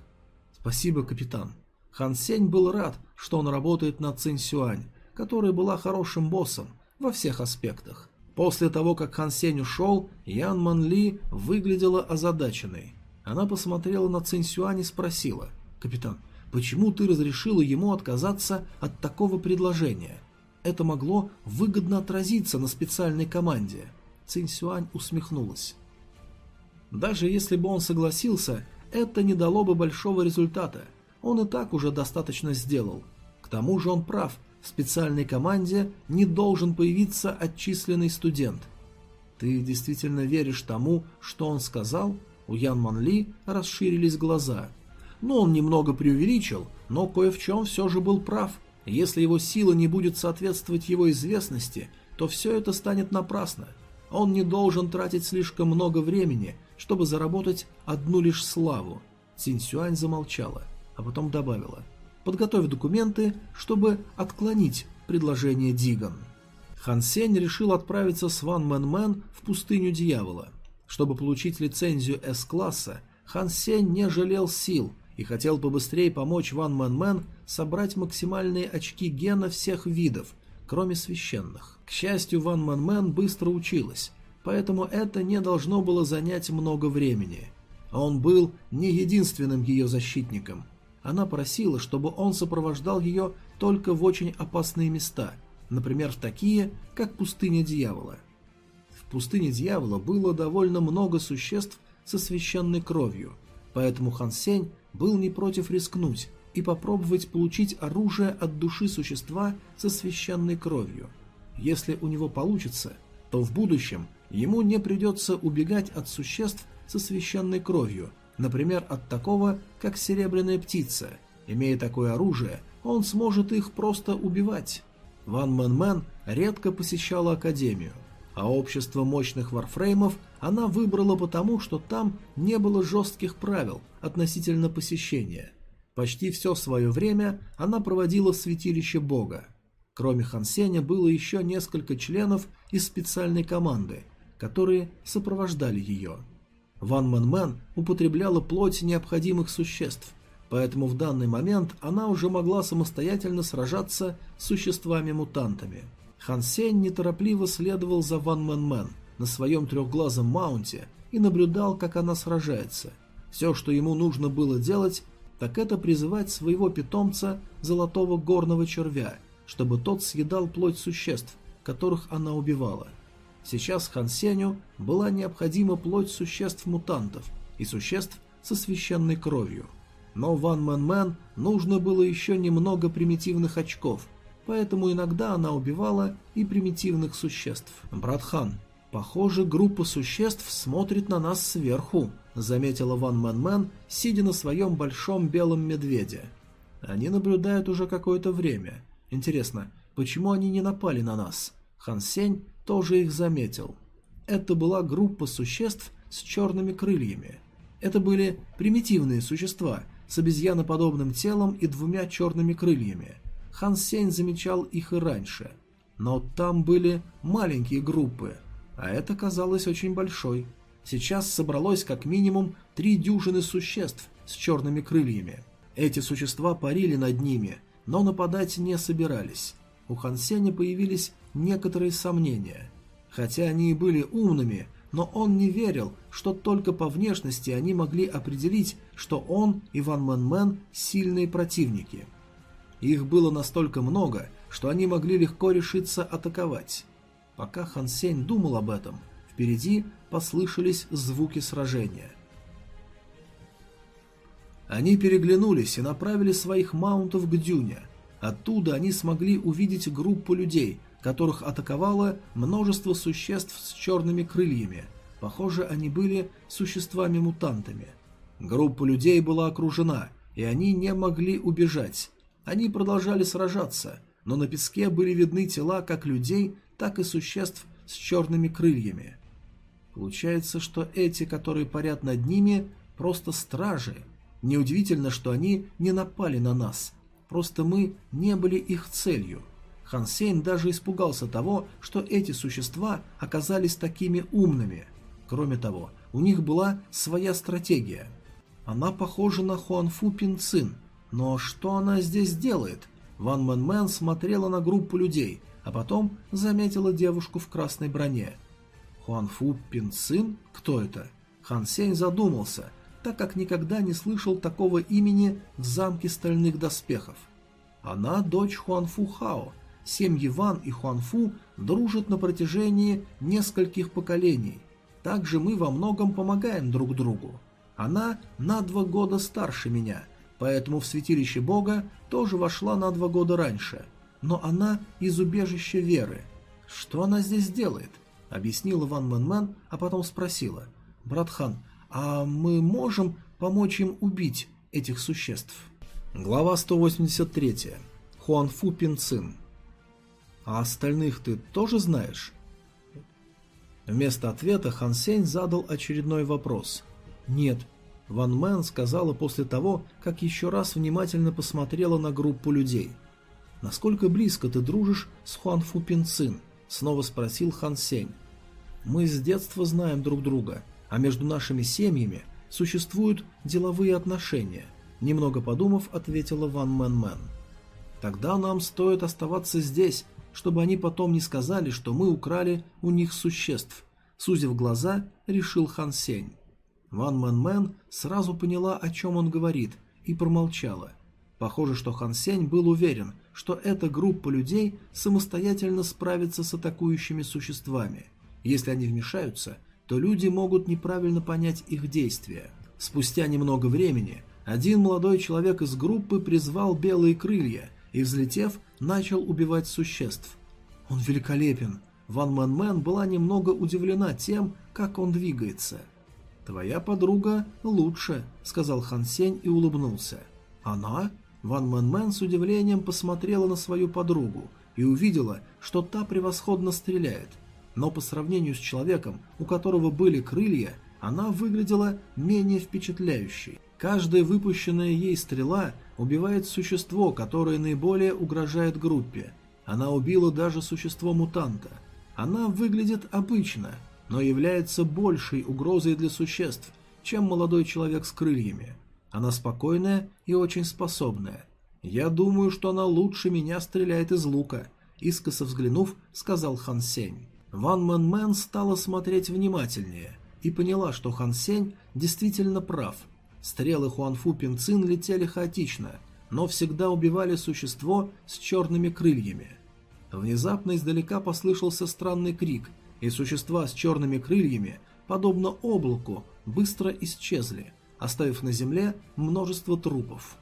Speaker 1: «Спасибо, капитан». Хан Сень был рад, что он работает на Цинь Сюань, которая была хорошим боссом во всех аспектах. После того, как Хан Сень ушел, Ян Ман Ли выглядела озадаченной. Она посмотрела на Цинь Сюань и спросила, «Капитан, почему ты разрешила ему отказаться от такого предложения? Это могло выгодно отразиться на специальной команде». Цинь Сюань усмехнулась. Даже если бы он согласился, это не дало бы большого результата. Он и так уже достаточно сделал. К тому же он прав, в специальной команде не должен появиться отчисленный студент. Ты действительно веришь тому, что он сказал? У Ян Ман Ли расширились глаза. Ну, он немного преувеличил, но кое в чем все же был прав. Если его сила не будет соответствовать его известности, то все это станет напрасно. Он не должен тратить слишком много времени, чтобы заработать одну лишь славу. Цинь Сюань замолчала, а потом добавила – подготовь документы, чтобы отклонить предложение Диган. Хан Сень решил отправиться с Ван Мэн Мэн в пустыню дьявола. Чтобы получить лицензию С-класса, Хан Сень не жалел сил и хотел побыстрее помочь Ван Мэн Мэн собрать максимальные очки гена всех видов, кроме священных. К счастью, Ван Мэн Мэн быстро училась, поэтому это не должно было занять много времени. Он был не единственным ее защитником – она просила, чтобы он сопровождал ее только в очень опасные места, например, в такие, как пустыня дьявола. В пустыне дьявола было довольно много существ со священной кровью, поэтому Хан Сень был не против рискнуть и попробовать получить оружие от души существа со священной кровью. Если у него получится, то в будущем ему не придется убегать от существ со священной кровью – Например, от такого, как серебряная птица. Имея такое оружие, он сможет их просто убивать. Ван Мэн Мэн редко посещала Академию, а общество мощных варфреймов она выбрала потому, что там не было жестких правил относительно посещения. Почти все свое время она проводила в святилище Бога. Кроме Хансеня было еще несколько членов из специальной команды, которые сопровождали ее. Ван Мэн Мэн употребляла плоть необходимых существ, поэтому в данный момент она уже могла самостоятельно сражаться с существами-мутантами. Хан Сень неторопливо следовал за Ван Мэн Мэн на своем трехглазом маунте и наблюдал, как она сражается. Все, что ему нужно было делать, так это призывать своего питомца Золотого Горного Червя, чтобы тот съедал плоть существ, которых она убивала. Сейчас Хан Сеню была необходима плоть существ-мутантов и существ со священной кровью. Но Ван Мэн Мэн нужно было еще немного примитивных очков, поэтому иногда она убивала и примитивных существ. «Брат Хан, похоже, группа существ смотрит на нас сверху», заметила Ван Мэн Мэн, сидя на своем большом белом медведе. «Они наблюдают уже какое-то время. Интересно, почему они не напали на нас?» Хан Сень тоже их заметил. Это была группа существ с черными крыльями. Это были примитивные существа с обезьяноподобным телом и двумя черными крыльями. Хан Сень замечал их и раньше. Но там были маленькие группы, а это казалось очень большой. Сейчас собралось как минимум три дюжины существ с черными крыльями. Эти существа парили над ними, но нападать не собирались. У Хан Сеня появились некоторые сомнения. Хотя они и были умными, но он не верил, что только по внешности они могли определить, что он и Ван Мэн Мэн сильные противники. Их было настолько много, что они могли легко решиться атаковать. Пока Хан Сень думал об этом, впереди послышались звуки сражения. Они переглянулись и направили своих маунтов к дюне. Оттуда они смогли увидеть группу людей, которых атаковало множество существ с черными крыльями. Похоже, они были существами-мутантами. Группа людей была окружена, и они не могли убежать. Они продолжали сражаться, но на песке были видны тела как людей, так и существ с черными крыльями. Получается, что эти, которые парят над ними, просто стражи. Неудивительно, что они не напали на нас. Просто мы не были их целью. Хан Сень даже испугался того, что эти существа оказались такими умными. Кроме того, у них была своя стратегия. Она похожа на Хуанфу Пинцин, но что она здесь делает? Ван Мэн Мэн смотрела на группу людей, а потом заметила девушку в красной броне. Хуанфу Пинцин? Кто это? Хан Сень задумался, так как никогда не слышал такого имени в замке стальных доспехов. Она дочь Хуанфу Хао. Семьи Ван и Хуанфу дружат на протяжении нескольких поколений. Также мы во многом помогаем друг другу. Она на два года старше меня – поэтому в святилище Бога тоже вошла на два года раньше. Но она из убежища Веры. Что она здесь делает? Объяснила Ван Мэн Мэн, а потом спросила. Брат Хан, а мы можем помочь им убить этих существ? Глава 183. Хуанфу Пинцин. А остальных ты тоже знаешь? Вместо ответа Хан Сень задал очередной вопрос. Нет, Ван Мэн сказала после того, как еще раз внимательно посмотрела на группу людей. «Насколько близко ты дружишь с Хуан Фу Пин Цин?» – снова спросил Хан Сень. «Мы с детства знаем друг друга, а между нашими семьями существуют деловые отношения», – немного подумав, ответила Ван Мэн Мэн. «Тогда нам стоит оставаться здесь, чтобы они потом не сказали, что мы украли у них существ», – сузив глаза, решил Хан Сень. Ван Мэн Мэн сразу поняла, о чем он говорит, и промолчала. Похоже, что Хан Сень был уверен, что эта группа людей самостоятельно справится с атакующими существами. Если они вмешаются, то люди могут неправильно понять их действия. Спустя немного времени один молодой человек из группы призвал белые крылья и, взлетев, начал убивать существ. Он великолепен. Ван Мэн Мэн была немного удивлена тем, как он двигается – «Твоя подруга лучше», — сказал Хан Сень и улыбнулся. «Она?» Ван Мэн Мэн с удивлением посмотрела на свою подругу и увидела, что та превосходно стреляет. Но по сравнению с человеком, у которого были крылья, она выглядела менее впечатляющей. Каждая выпущенная ей стрела убивает существо, которое наиболее угрожает группе. Она убила даже существо-мутанта. Она выглядит обычно, но является большей угрозой для существ, чем молодой человек с крыльями. Она спокойная и очень способная. Я думаю, что она лучше меня стреляет из лука, искоса взглянув, сказал Хан Сень. Ван Мэн Мэн стала смотреть внимательнее и поняла, что Хан Сень действительно прав. Стрелы Хуанфу Пинцин летели хаотично, но всегда убивали существо с черными крыльями. Внезапно издалека послышался странный крик – и существа с черными крыльями, подобно облаку, быстро исчезли, оставив на земле множество трупов.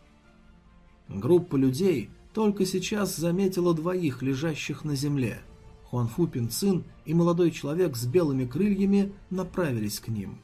Speaker 1: Группа людей только сейчас заметила двоих, лежащих на земле. Хуанфу Пинцин и молодой человек с белыми крыльями направились к ним.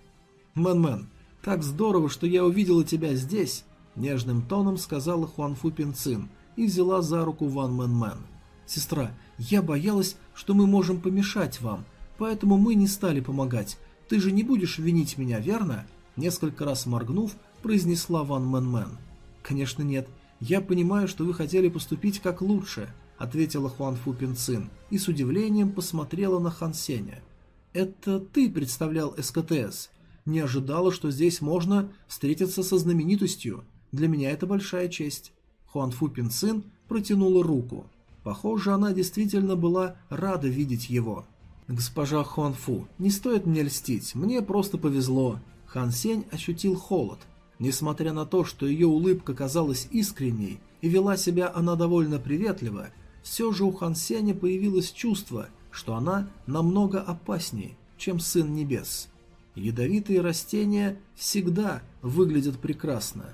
Speaker 1: «Мэн-мэн, так здорово, что я увидела тебя здесь!» Нежным тоном сказала Хуанфу Пинцин и взяла за руку Ван Мэн-мэн. «Сестра, я боялась, что мы можем помешать вам, Поэтому мы не стали помогать. Ты же не будешь винить меня, верно?» Несколько раз моргнув, произнесла Ван Мэн Мэн. «Конечно нет. Я понимаю, что вы хотели поступить как лучше», ответила Хуан Фу Пин Цин и с удивлением посмотрела на Хан Сеня. «Это ты представлял СКТС. Не ожидала, что здесь можно встретиться со знаменитостью. Для меня это большая честь». Хуан Фу Пин Цин протянула руку. Похоже, она действительно была рада видеть его. «Госпожа Хуанфу, не стоит мне льстить, мне просто повезло». Хан Сень ощутил холод. Несмотря на то, что ее улыбка казалась искренней и вела себя она довольно приветливо, все же у Хан Сеня появилось чувство, что она намного опаснее, чем Сын Небес. Ядовитые растения всегда выглядят прекрасно.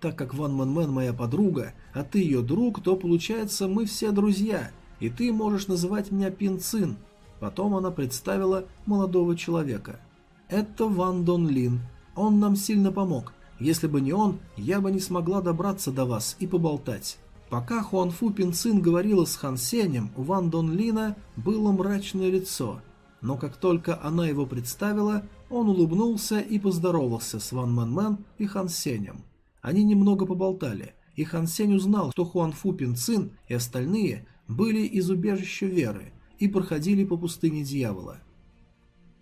Speaker 1: Так как Ван Мэн Мэн моя подруга, а ты ее друг, то получается мы все друзья, и ты можешь называть меня Пин Цин. Потом она представила молодого человека. Это Ван Дон Лин. Он нам сильно помог. Если бы не он, я бы не смогла добраться до вас и поболтать. Пока Хуанфу Пин Цин говорила с Хан Сенем, у Ван Дон Лина было мрачное лицо. Но как только она его представила, он улыбнулся и поздоровался с Ван Мэн Мэн и Хан Сенем. Они немного поболтали, и Хан Сень узнал, что Хуан Фу Пин Цин и остальные были из убежища Веры и проходили по пустыне дьявола.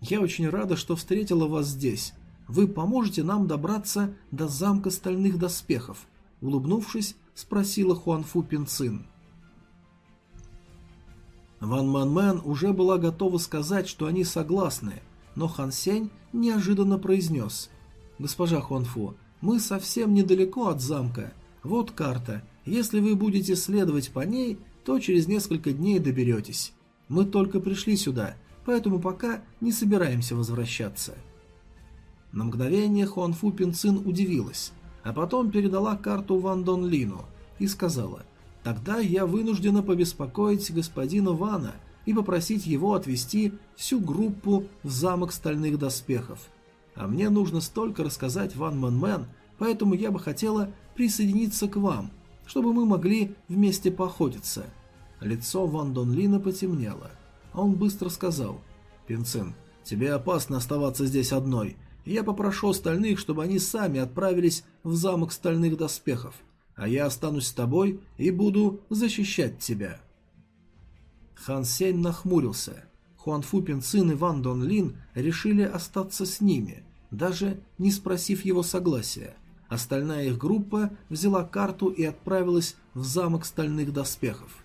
Speaker 1: «Я очень рада, что встретила вас здесь. Вы поможете нам добраться до замка стальных доспехов?» Улыбнувшись, спросила Хуан Фу Пин Цин. Ван Ман Мэн уже была готова сказать, что они согласны, но Хан Сень неожиданно произнес. «Госпожа Хуан Фу, мы совсем недалеко от замка. Вот карта. Если вы будете следовать по ней, то через несколько дней доберетесь. Мы только пришли сюда, поэтому пока не собираемся возвращаться». На мгновение Хуанфу Пинцин удивилась, а потом передала карту Ван Дон Лину и сказала, «Тогда я вынуждена побеспокоить господина Вана и попросить его отвезти всю группу в замок стальных доспехов. А мне нужно столько рассказать Ван Мэн Мэн, поэтому я бы хотела присоединиться к вам, чтобы мы могли вместе поохотиться». Лицо Ван Дон Лина потемнело. Он быстро сказал, «Пинцин, тебе опасно оставаться здесь одной. Я попрошу остальных, чтобы они сами отправились в замок стальных доспехов, а я останусь с тобой и буду защищать тебя». Хан Сень нахмурился. Хуанфу Пинцин и Ван Дон Лин решили остаться с ними, даже не спросив его согласия. Остальная их группа взяла карту и отправилась в замок стальных доспехов.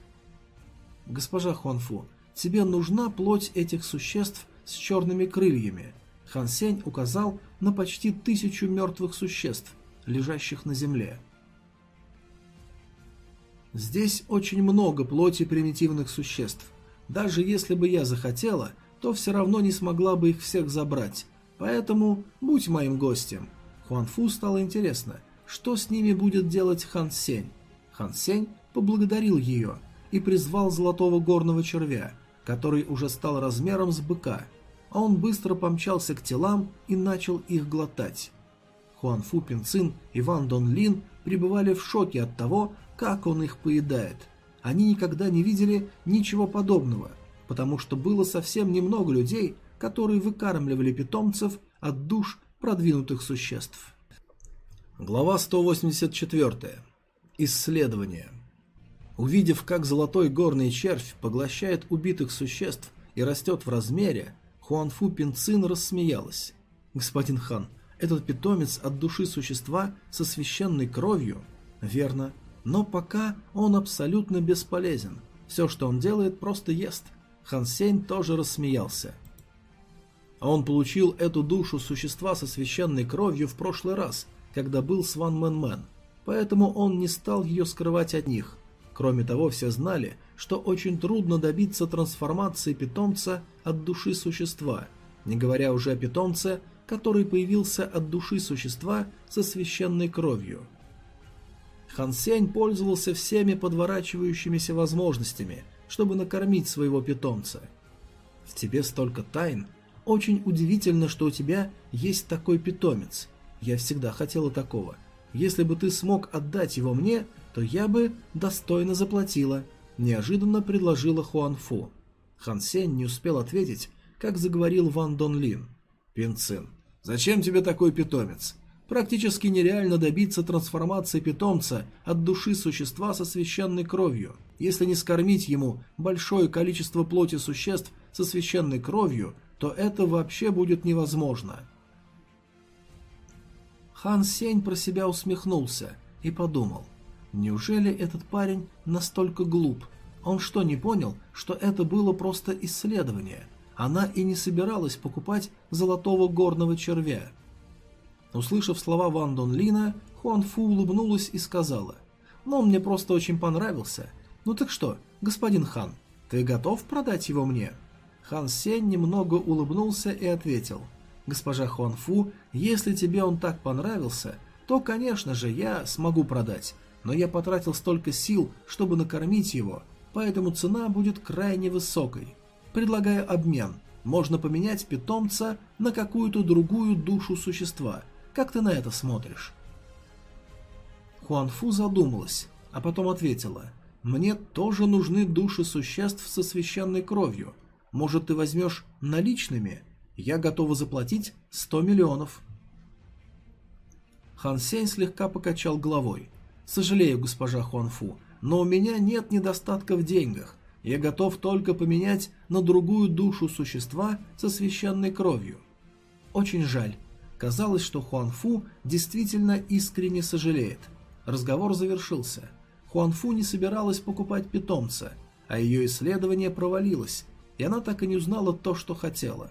Speaker 1: «Госпожа Хуанфу, тебе нужна плоть этих существ с черными крыльями?» Хан Сень указал на почти тысячу мертвых существ, лежащих на земле. Здесь очень много плоти примитивных существ. Даже если бы я захотела, то все равно не смогла бы их всех забрать. Поэтому будь моим гостем. Хуан Фу стало интересно, что с ними будет делать Хан Сень. Хан Сень поблагодарил ее и призвал золотого горного червя, который уже стал размером с быка. А он быстро помчался к телам и начал их глотать. Хуан Фу Пин Цин и Ван Дон Лин пребывали в шоке от того, как он их поедает. Они никогда не видели ничего подобного, потому что было совсем немного людей, которые выкармливали питомцев от душ продвинутых существ. Глава 184. Исследование. Увидев, как золотой горный червь поглощает убитых существ и растет в размере, Хуанфу Пинцин рассмеялась. «Господин хан, этот питомец от души существа со священной кровью?» «Верно. Но пока он абсолютно бесполезен. Все, что он делает, просто ест. Хан Сень тоже рассмеялся. А он получил эту душу существа со священной кровью в прошлый раз, когда был с Ван Мэн Мэн, поэтому он не стал ее скрывать от них. Кроме того, все знали, что очень трудно добиться трансформации питомца от души существа, не говоря уже о питомце, который появился от души существа со священной кровью – Хан Сень пользовался всеми подворачивающимися возможностями, чтобы накормить своего питомца. В тебе столько тайн. Очень удивительно, что у тебя есть такой питомец. Я всегда хотела такого. Если бы ты смог отдать его мне, то я бы достойно заплатила. Неожиданно предложила Хуан Фу. Хан Сень не успел ответить, как заговорил Ван Дон Лин. Пинцин, зачем тебе такой питомец? Практически нереально добиться трансформации питомца от души существа со священной кровью. Если не скормить ему большое количество плоти существ со священной кровью, то это вообще будет невозможно. Хан Сень про себя усмехнулся и подумал. Неужели этот парень настолько глуп? Он что, не понял, что это было просто исследование? Она и не собиралась покупать золотого горного червя. Услышав слова Ван Дон Лина, Хуан Фу улыбнулась и сказала, «Но он мне просто очень понравился. Ну так что, господин Хан, ты готов продать его мне?» Хан Сень немного улыбнулся и ответил, «Госпожа Хуан Фу, если тебе он так понравился, то, конечно же, я смогу продать, но я потратил столько сил, чтобы накормить его, поэтому цена будет крайне высокой. Предлагаю обмен. Можно поменять питомца на какую-то другую душу существа. Как ты на это смотришь?» Хуанфу задумалась, а потом ответила. «Мне тоже нужны души существ со священной кровью. Может, ты возьмешь наличными? Я готова заплатить 100 миллионов». Хан Сень слегка покачал головой. «Сожалею, госпожа Хуанфу, но у меня нет недостатка в деньгах. Я готов только поменять на другую душу существа со священной кровью. Очень жаль. Казалось, что Хуанфу действительно искренне сожалеет. Разговор завершился. Хуанфу не собиралась покупать питомца, а ее исследование провалилось, и она так и не узнала то, что хотела.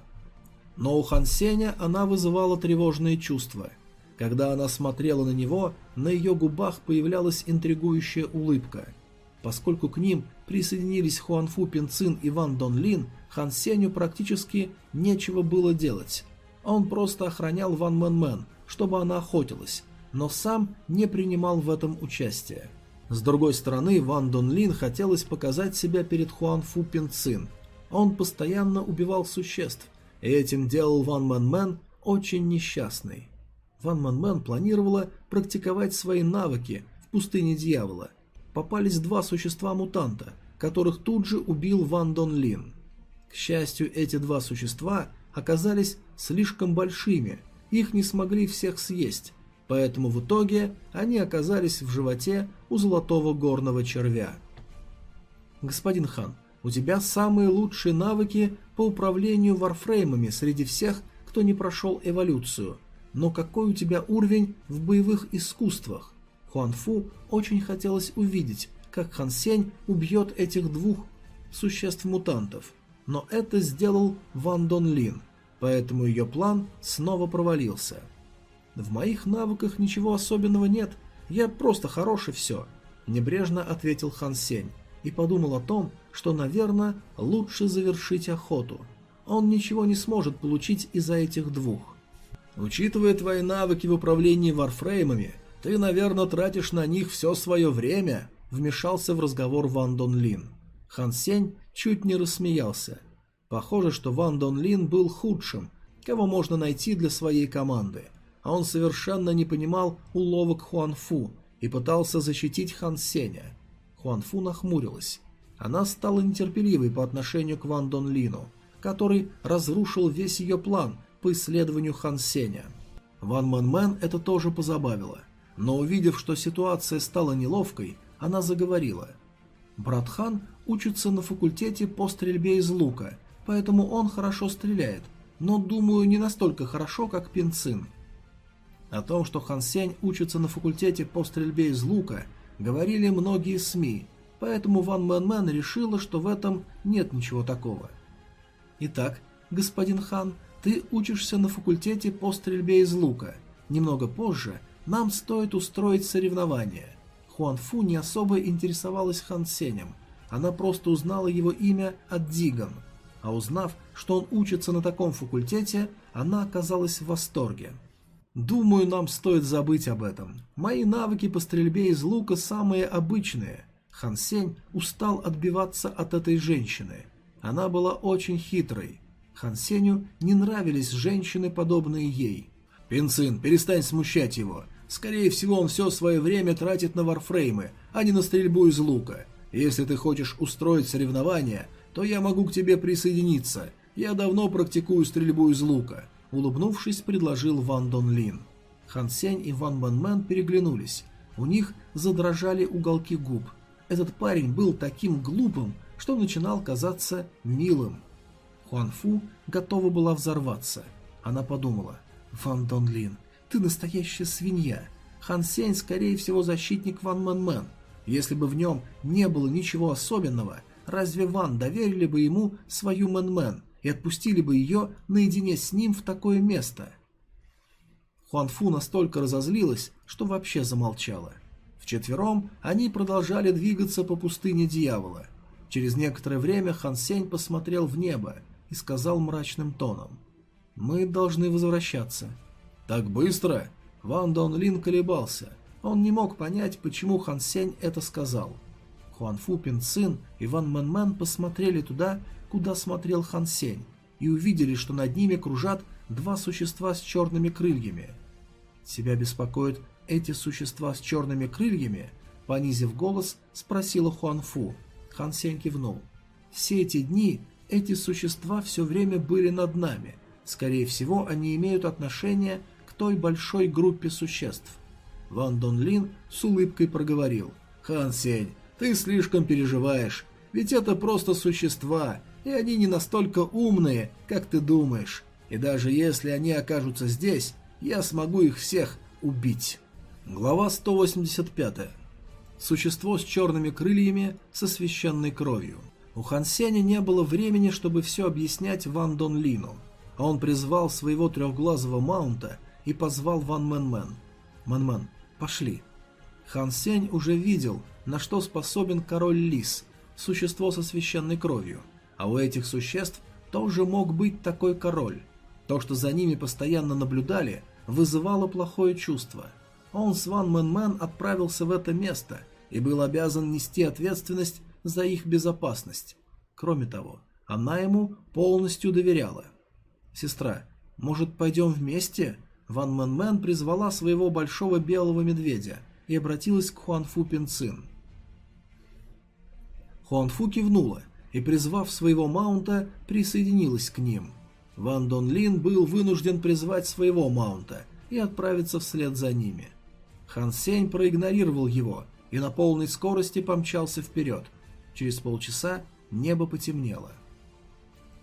Speaker 1: Но у Хан Сеня она вызывала тревожные чувства. Когда она смотрела на него, на ее губах появлялась интригующая улыбка. Поскольку к ним присоединились Хуанфу Пинцин и Ван Дон Лин, Хан Сеню практически нечего было делать. Он просто охранял Ван Мэн Мэн, чтобы она охотилась, но сам не принимал в этом участие. С другой стороны, Ван Дон Лин хотелось показать себя перед Хуанфу Пинцин. Он постоянно убивал существ, и этим делал Ван Мэн Мэн очень несчастный. Ван Мэн Мэн планировала практиковать свои навыки в пустыне дьявола. Попались два существа-мутанта, которых тут же убил Ван Дон Лин. К счастью, эти два существа оказались слишком большими, их не смогли всех съесть, поэтому в итоге они оказались в животе у золотого горного червя. «Господин Хан, у тебя самые лучшие навыки по управлению варфреймами среди всех, кто не прошел эволюцию», но какой у тебя уровень в боевых искусствах? Хуанфу очень хотелось увидеть, как Хан Сень убьет этих двух существ-мутантов, но это сделал Ван Дон Лин, поэтому ее план снова провалился. В моих навыках ничего особенного нет, я просто хороший все, небрежно ответил Хан Сень и подумал о том, что, наверное, лучше завершить охоту. Он ничего не сможет получить из-за этих двух. Учитывая твои навыки в управлении варфреймами, ты, наверное, тратишь на них все свое время, вмешался в разговор Ван Дон Лин. Хан Сень чуть не рассмеялся. Похоже, что Ван Дон Лин был худшим, кого можно найти для своей команды, а он совершенно не понимал уловок Хуан Фу и пытался защитить Хан Сеня. Хуан Фу нахмурилась. Она стала нетерпеливой по отношению к Ван Дон Лину, который разрушил весь ее план – по исследованию Хан Сеня. Ван Мэн Мэн это тоже позабавило, но увидев, что ситуация стала неловкой, она заговорила. «Брат Хан учится на факультете по стрельбе из лука, поэтому он хорошо стреляет, но, думаю, не настолько хорошо, как Пин Цин». О том, что Хан Сень учится на факультете по стрельбе из лука, говорили многие СМИ, поэтому Ван Мэн Мэн решила, что в этом нет ничего такого. «Итак, господин Хан, ты учишься на факультете по стрельбе из лука. Немного позже нам стоит устроить соревнование. Хуан Фу не особо интересовалась Хан Сенем. Она просто узнала его имя от Диган. А узнав, что он учится на таком факультете, она оказалась в восторге. Думаю, нам стоит забыть об этом. Мои навыки по стрельбе из лука самые обычные. Хан Сень устал отбиваться от этой женщины. Она была очень хитрой. Хан Сеню не нравились женщины, подобные ей. «Пинцин, перестань смущать его. Скорее всего, он все свое время тратит на варфреймы, а не на стрельбу из лука. Если ты хочешь устроить соревнования, то я могу к тебе присоединиться. Я давно практикую стрельбу из лука», — улыбнувшись, предложил Ван Дон Лин. Хан Сень и Ван Мэн Мэн переглянулись. У них задрожали уголки губ. Этот парень был таким глупым, что начинал казаться милым. Хуанфу готова была взорваться. Она подумала, «Ван Дон Лин, ты настоящая свинья. Хан Сень, скорее всего, защитник Ван Мэн Мэн. Если бы в нем не было ничего особенного, разве Ван доверили бы ему свою Мэн Мэн и отпустили бы ее наедине с ним в такое место? Хуан Фу настолько разозлилась, что вообще замолчала. Вчетвером они продолжали двигаться по пустыне дьявола. Через некоторое время Хан Сень посмотрел в небо и сказал мрачным тоном. «Мы должны возвращаться». «Так быстро?» Ван Дон Лин колебался. Он не мог понять, почему Хан Сень это сказал. Хуан Фу Пин Цин и Ван Мэн Мэн посмотрели туда, куда смотрел Хан Сень, и увидели, что над ними кружат два существа с черными крыльями. «Тебя беспокоят эти существа с черными крыльями?» Понизив голос, спросила Хуан Фу. Хан Сень кивнул. «Все эти дни эти существа все время были над нами. Скорее всего, они имеют отношение к той большой группе существ. Ван Дон Лин с улыбкой проговорил. «Хан Сень, ты слишком переживаешь, ведь это просто существа, и они не настолько умные, как ты думаешь. И даже если они окажутся здесь, я смогу их всех убить». Глава 185. Существо с черными крыльями со священной кровью. У Хан Сеня не было времени, чтобы все объяснять Ван Дон Лину. А он призвал своего трехглазого маунта и позвал Ван Мэн Мэн. «Мэн Мэн, пошли». Хан Сень уже видел, на что способен король Лис, существо со священной кровью. А у этих существ тоже мог быть такой король. То, что за ними постоянно наблюдали, вызывало плохое чувство. Он с Ван Мэн Мэн отправился в это место и был обязан нести ответственность за их безопасность. Кроме того, она ему полностью доверяла. «Сестра, может, пойдем вместе?» Ван Мэн Мэн призвала своего большого белого медведя и обратилась к Хуанфу Пинцин. Хуанфу кивнула и, призвав своего маунта, присоединилась к ним. Ван Дон Лин был вынужден призвать своего маунта и отправиться вслед за ними. Хан Сень проигнорировал его и на полной скорости помчался вперед – Через полчаса небо потемнело.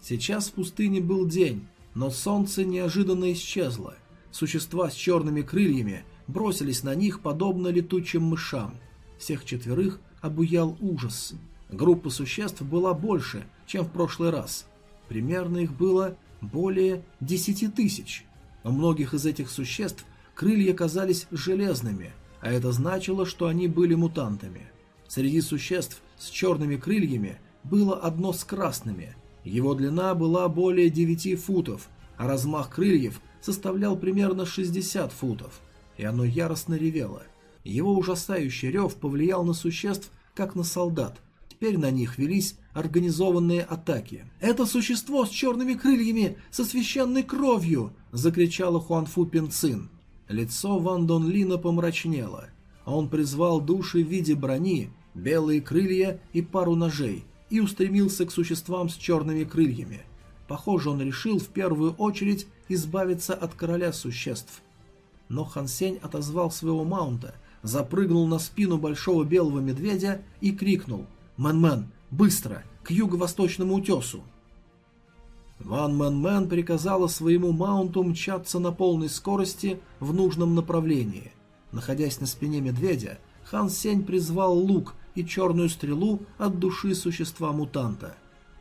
Speaker 1: Сейчас в пустыне был день, но солнце неожиданно исчезло. Существа с черными крыльями бросились на них, подобно летучим мышам. Всех четверых обуял ужас. Группа существ была больше, чем в прошлый раз. Примерно их было более десяти тысяч. У многих из этих существ крылья казались железными, а это значило, что они были мутантами. Среди существ с черными крыльями было одно с красными. Его длина была более 9 футов, а размах крыльев составлял примерно 60 футов, и оно яростно ревело. Его ужасающий рев повлиял на существ, как на солдат. Теперь на них велись организованные атаки. «Это существо с черными крыльями, со священной кровью!» – закричала Хуанфу Пинцин. Лицо Ван Дон Лина помрачнело. Он призвал души в виде брони белые крылья и пару ножей и устремился к существам с черными крыльями. Похоже, он решил в первую очередь избавиться от короля существ. Но Хансень отозвал своего маунта, запрыгнул на спину большого белого медведя и крикнул «Мэн-мэн, быстро, к юго-восточному утесу!» Ван Мэн Мэн приказала своему маунту мчаться на полной скорости в нужном направлении. Находясь на спине медведя, Хан Сень призвал лук и черную стрелу от души существа-мутанта.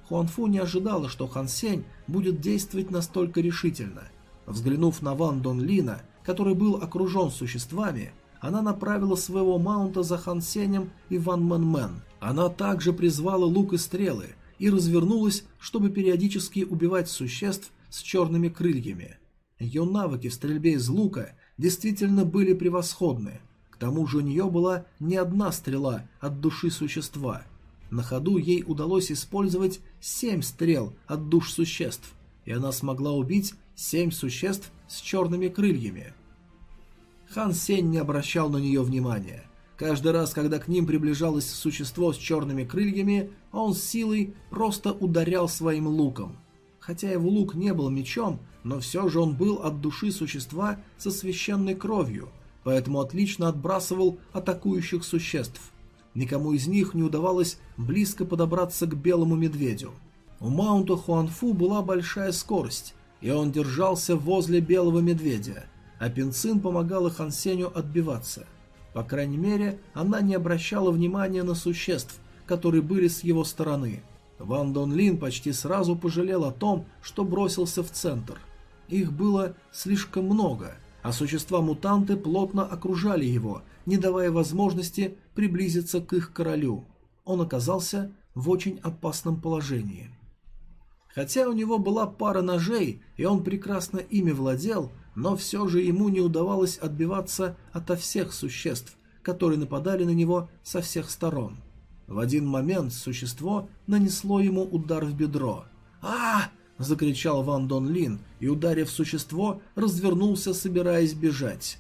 Speaker 1: Хуанфу не ожидала, что Хан Сень будет действовать настолько решительно. Взглянув на Ван Дон Лина, который был окружен существами, она направила своего маунта за Хан Сенем и Ван Мэн Мэн. Она также призвала лук и стрелы и развернулась, чтобы периодически убивать существ с черными крыльями. Ее навыки в стрельбе из лука действительно были превосходны – к тому же у нее была не одна стрела от души существа. На ходу ей удалось использовать семь стрел от душ существ, и она смогла убить семь существ с черными крыльями. Хан Сень не обращал на нее внимания. Каждый раз, когда к ним приближалось существо с черными крыльями, он силой просто ударял своим луком. Хотя его лук не был мечом, но все же он был от души существа со священной кровью – поэтому отлично отбрасывал атакующих существ. Никому из них не удавалось близко подобраться к белому медведю. У маунта Хуанфу была большая скорость, и он держался возле белого медведя. а Пинцин помогала Хан Сеню отбиваться. По крайней мере, она не обращала внимания на существ, которые были с его стороны. Ван Дон Лин почти сразу пожалел о том, что бросился в центр. Их было слишком много, а существа-мутанты плотно окружали его, не давая возможности приблизиться к их королю. Он оказался в очень опасном положении. Хотя у него была пара ножей, и он прекрасно ими владел, но все же ему не удавалось отбиваться ото всех существ, которые нападали на него со всех сторон. В один момент существо нанесло ему удар в бедро. а, закричал Ван Дон Лин и, ударив существо, развернулся, собираясь бежать.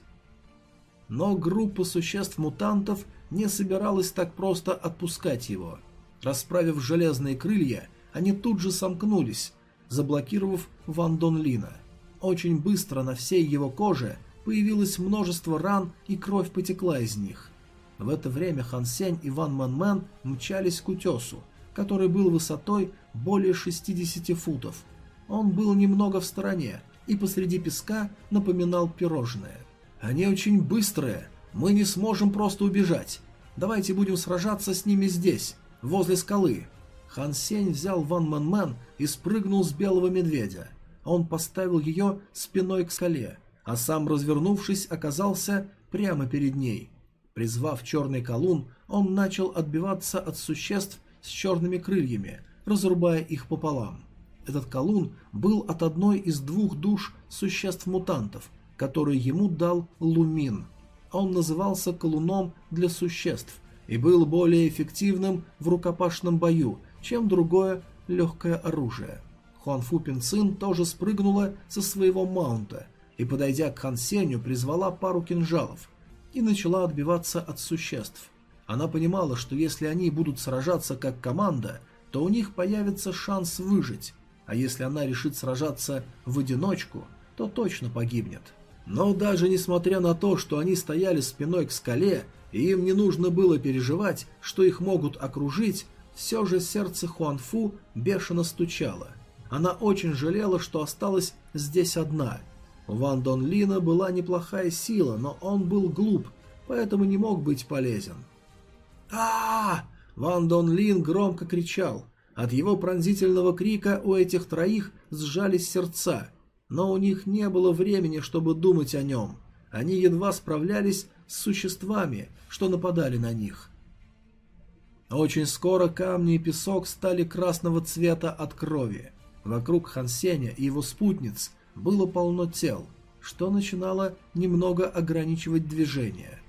Speaker 1: Но группа существ-мутантов не собиралась так просто отпускать его. Расправив железные крылья, они тут же сомкнулись, заблокировав Ван Дон Лина. Очень быстро на всей его коже появилось множество ран и кровь потекла из них. В это время Хан Сень и Ван Мэн Мэн мчались к утесу, который был высотой более 60 футов. Он был немного в стороне и посреди песка напоминал пирожное. «Они очень быстрые, мы не сможем просто убежать. Давайте будем сражаться с ними здесь, возле скалы». Хан Сень взял Ван Мэн Мэн и спрыгнул с белого медведя. Он поставил ее спиной к скале, а сам, развернувшись, оказался прямо перед ней. Призвав черный колун, он начал отбиваться от существ с черными крыльями, разрубая их пополам. Этот колун был от одной из двух душ существ-мутантов, которые ему дал Лумин. Он назывался колуном для существ и был более эффективным в рукопашном бою, чем другое легкое оружие. Хуанфу Пинцин тоже спрыгнула со своего маунта и, подойдя к Хан Сенью, призвала пару кинжалов и начала отбиваться от существ. Она понимала, что если они будут сражаться как команда, то у них появится шанс выжить, а если она решит сражаться в одиночку, то точно погибнет. Но даже несмотря на то, что они стояли спиной к скале, и им не нужно было переживать, что их могут окружить, все же сердце Хуанфу бешено стучало. Она очень жалела, что осталась здесь одна. Ван Дон Лина была неплохая сила, но он был глуп, поэтому не мог быть полезен. а, -а, -а Ван Дон Лин громко кричал. От его пронзительного крика у этих троих сжались сердца, но у них не было времени, чтобы думать о нем. Они едва справлялись с существами, что нападали на них. Очень скоро камни и песок стали красного цвета от крови. Вокруг Хансеня и его спутниц было полно тел, что начинало немного ограничивать движение.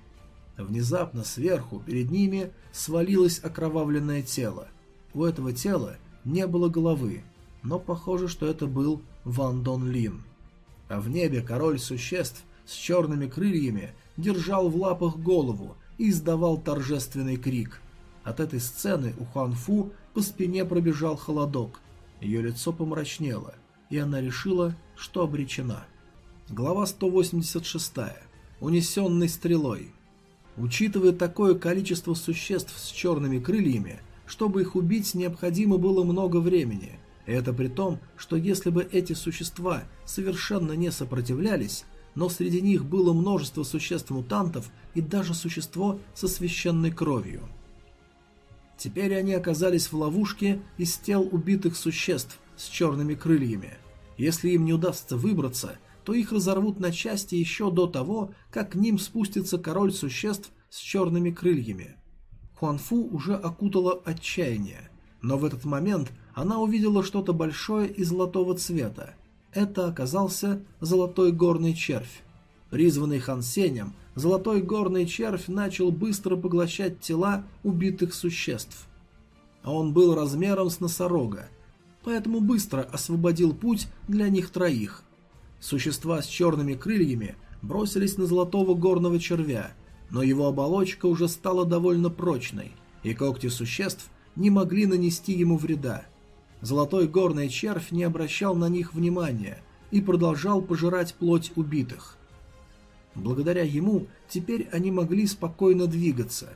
Speaker 1: Внезапно сверху перед ними свалилось окровавленное тело. У этого тела не было головы, но похоже, что это был Ван Дон Лин. А в небе король существ с черными крыльями держал в лапах голову и издавал торжественный крик. От этой сцены у Хуан Фу по спине пробежал холодок. Ее лицо помрачнело, и она решила, что обречена. Глава 186. Унесенный стрелой. Учитывая такое количество существ с черными крыльями, чтобы их убить необходимо было много времени. Это при том, что если бы эти существа совершенно не сопротивлялись, но среди них было множество существ-мутантов и даже существо со священной кровью. Теперь они оказались в ловушке из тел убитых существ с черными крыльями. Если им не удастся выбраться, то их разорвут на части еще до того, как к ним спустится король существ с черными крыльями. Хуанфу уже окутало отчаяние, но в этот момент она увидела что-то большое и золотого цвета. Это оказался золотой горный червь. Призванный Хан Сенем, золотой горный червь начал быстро поглощать тела убитых существ. Он был размером с носорога, поэтому быстро освободил путь для них троих. Существа с черными крыльями бросились на золотого горного червя, но его оболочка уже стала довольно прочной, и когти существ не могли нанести ему вреда. Золотой горный червь не обращал на них внимания и продолжал пожирать плоть убитых. Благодаря ему теперь они могли спокойно двигаться.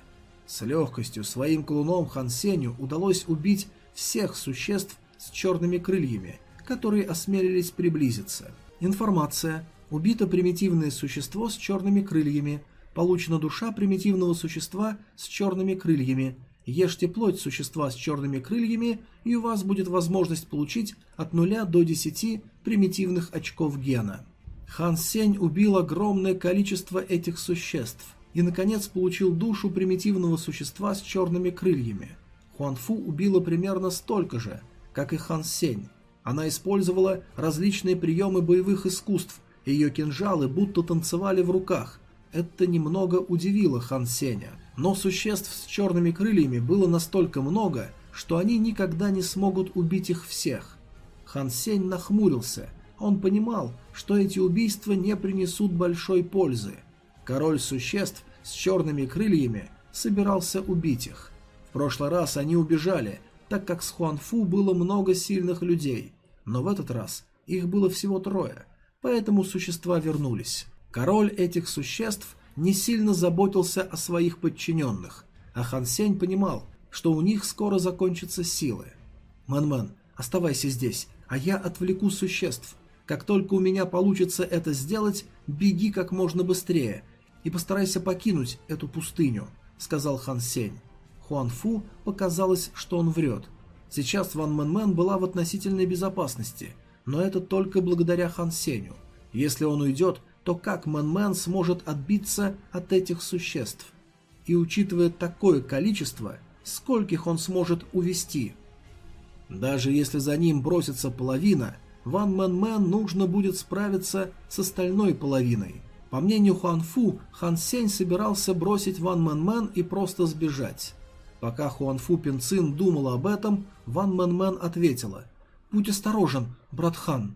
Speaker 1: С легкостью своим клуном Хан Сеню удалось убить всех существ с черными крыльями, которые осмелились приблизиться. Информация. Убито примитивное существо с черными крыльями. Получена душа примитивного существа с черными крыльями. Ешьте плоть существа с черными крыльями, и у вас будет возможность получить от 0 до 10 примитивных очков гена. Хан Сень убил огромное количество этих существ и, наконец, получил душу примитивного существа с черными крыльями. Хуан Фу убила примерно столько же, как и Хан Сень. Она использовала различные приемы боевых искусств, и ее кинжалы будто танцевали в руках. Это немного удивило Хан Сеня. Но существ с черными крыльями было настолько много, что они никогда не смогут убить их всех. Хан Сень нахмурился – он понимал, что эти убийства не принесут большой пользы. Король существ с черными крыльями собирался убить их. В прошлый раз они убежали, так как с Хуанфу было много сильных людей, но в этот раз их было всего трое, поэтому существа вернулись. Король этих существ не сильно заботился о своих подчиненных, а Хан Сень понимал, что у них скоро закончатся силы. «Мэн-мэн, оставайся здесь, а я отвлеку существ. Как только у меня получится это сделать, беги как можно быстрее и постарайся покинуть эту пустыню», — сказал Хан Сень. Хуан Фу показалось, что он врет. Сейчас Ван Мэн Мэн была в относительной безопасности, но это только благодаря Хан Сенью. Если он уйдет, то как Мэн Мэн сможет отбиться от этих существ? И учитывая такое количество, скольких он сможет увести? Даже если за ним бросится половина – Ван Мэн Мэн нужно будет справиться с остальной половиной. По мнению Хуан Фу, Хан Сень собирался бросить Ван Мэн Мэн и просто сбежать. Пока Хуан Фу Пин Цин думала об этом, Ван Мэн Мэн ответила «Будь осторожен, брат Хан».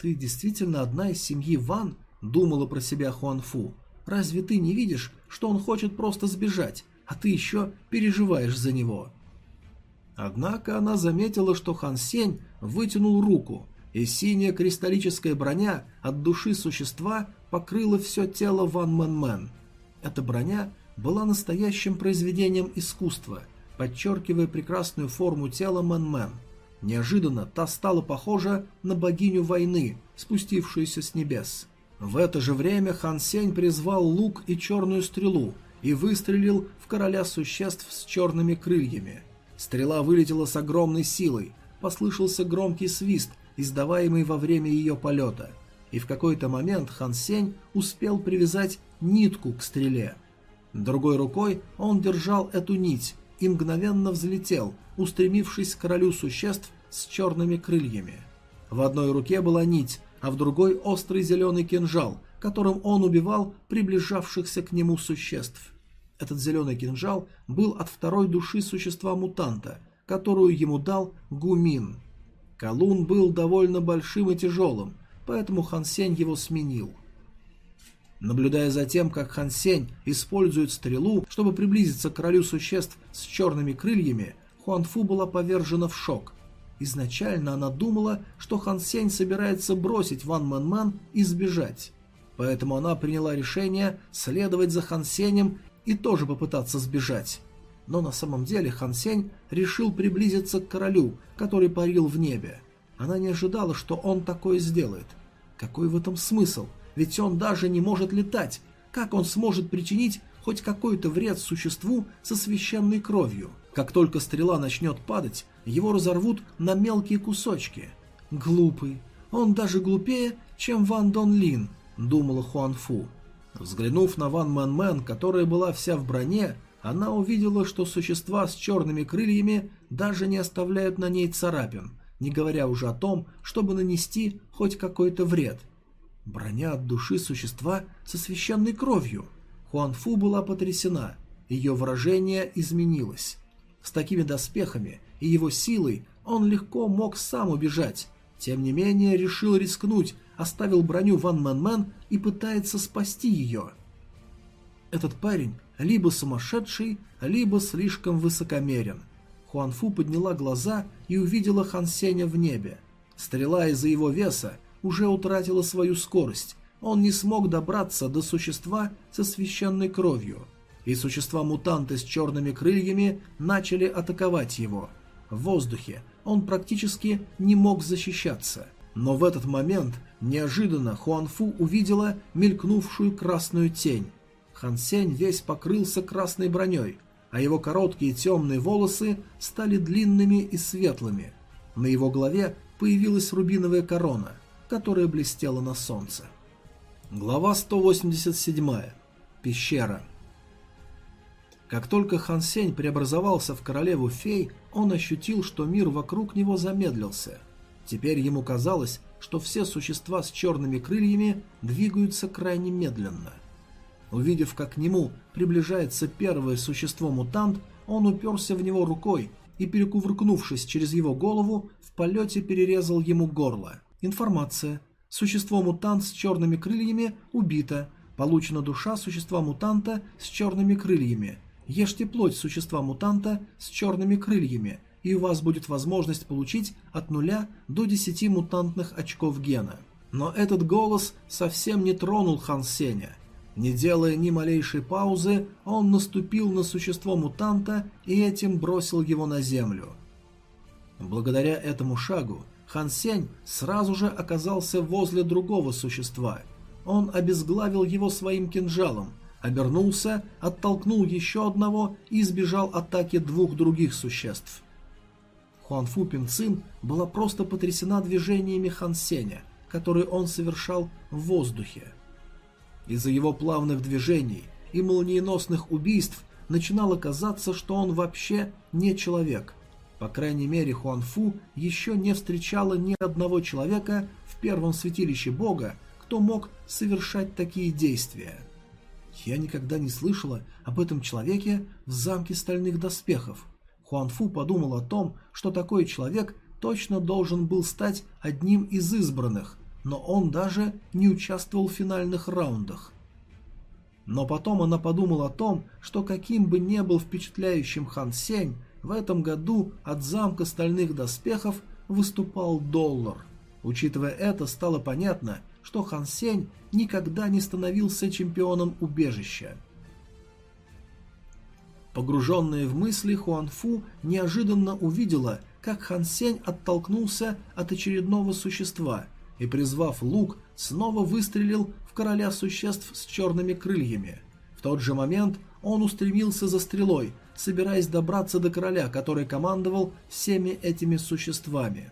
Speaker 1: «Ты действительно одна из семьи Ван?» – думала про себя Хуан Фу. «Разве ты не видишь, что он хочет просто сбежать, а ты еще переживаешь за него?» Однако она заметила, что Хан Сень вытянул руку, и синяя кристаллическая броня от души существа покрыла все тело Ван Мэн Мэн. Эта броня была настоящим произведением искусства, подчеркивая прекрасную форму тела Мэн Мэн. Неожиданно та стала похожа на богиню войны, спустившуюся с небес. В это же время Хан Сень призвал лук и черную стрелу и выстрелил в короля существ с черными крыльями. Стрела вылетела с огромной силой, послышался громкий свист, издаваемый во время ее полета, и в какой-то момент Хан Сень успел привязать нитку к стреле. Другой рукой он держал эту нить и мгновенно взлетел, устремившись к королю существ с черными крыльями. В одной руке была нить, а в другой острый зеленый кинжал, которым он убивал приближавшихся к нему существ. Этот зеленый кинжал был от второй души существа-мутанта, которую ему дал Гумин – Колун был довольно большим и тяжелым, поэтому Хан Сень его сменил. Наблюдая за тем, как Хан Сень использует стрелу, чтобы приблизиться к королю существ с черными крыльями, Хуан Фу была повергнута в шок. Изначально она думала, что Хан Сень собирается бросить Ван Мэн Мэн и сбежать. Поэтому она приняла решение следовать за Хан Сенем и тоже попытаться сбежать. Но на самом деле Хан Сень решил приблизиться к королю, который парил в небе. Она не ожидала, что он такое сделает. Какой в этом смысл? Ведь он даже не может летать. Как он сможет причинить хоть какой-то вред существу со священной кровью? Как только стрела начнет падать, его разорвут на мелкие кусочки. Глупый. Он даже глупее, чем Ван Дон Лин, думала Хуан Фу. Взглянув на Ван Мэн Мэн, которая была вся в броне, она увидела, что существа с черными крыльями даже не оставляют на ней царапин, не говоря уже о том, чтобы нанести хоть какой-то вред. Броня от души существа со священной кровью. Хуанфу была потрясена, ее выражение изменилось. С такими доспехами и его силой он легко мог сам убежать, тем не менее решил рискнуть, оставил броню Ван Мэн Мэн и пытается спасти ее. Этот парень либо сумасшедший, либо слишком высокомерен. Хуанфу подняла глаза и увидела Хан Сеня в небе. Стрела из-за его веса уже утратила свою скорость, он не смог добраться до существа со священной кровью. И существа-мутанты с черными крыльями начали атаковать его. В воздухе он практически не мог защищаться. Но в этот момент Неожиданно Хуанфу увидела мелькнувшую красную тень. Хан Сень весь покрылся красной броней, а его короткие темные волосы стали длинными и светлыми. На его голове появилась рубиновая корона, которая блестела на солнце. Глава 187. Пещера. Как только Хан Сень преобразовался в королеву фей, он ощутил, что мир вокруг него замедлился. Теперь ему казалось, что все существа с черными крыльями двигаются крайне медленно. Увидев, как к нему приближается первое существо-мутант, он уперся в него рукой и, перекувыркнувшись через его голову, в полете перерезал ему горло. Информация. Существо-мутант с черными крыльями убито. Получена душа существа-мутанта с черными крыльями. Ешьте плоть существа-мутанта с черными крыльями, и у вас будет возможность получить от 0 до 10 мутантных очков гена. Но этот голос совсем не тронул Хан Сеня. Не делая ни малейшей паузы, он наступил на существо мутанта и этим бросил его на землю. Благодаря этому шагу Хан Сень сразу же оказался возле другого существа. Он обезглавил его своим кинжалом, обернулся, оттолкнул еще одного и избежал атаки двух других существ. Хуанфу Пинцин была просто потрясена движениями Хан Сеня, которые он совершал в воздухе. Из-за его плавных движений и молниеносных убийств начинало казаться, что он вообще не человек. По крайней мере, Хуанфу еще не встречала ни одного человека в первом святилище бога, кто мог совершать такие действия. Я никогда не слышала об этом человеке в замке стальных доспехов. Хуанфу подумал о том, что такой человек точно должен был стать одним из избранных, но он даже не участвовал в финальных раундах. Но потом она подумала о том, что каким бы ни был впечатляющим Хан Сень, в этом году от замка стальных доспехов выступал доллар. Учитывая это, стало понятно, что Хан Сень никогда не становился чемпионом убежища. Погруженная в мысли, Хуан Фу неожиданно увидела, как Хан Сень оттолкнулся от очередного существа и, призвав лук, снова выстрелил в короля существ с черными крыльями. В тот же момент он устремился за стрелой, собираясь добраться до короля, который командовал всеми этими существами.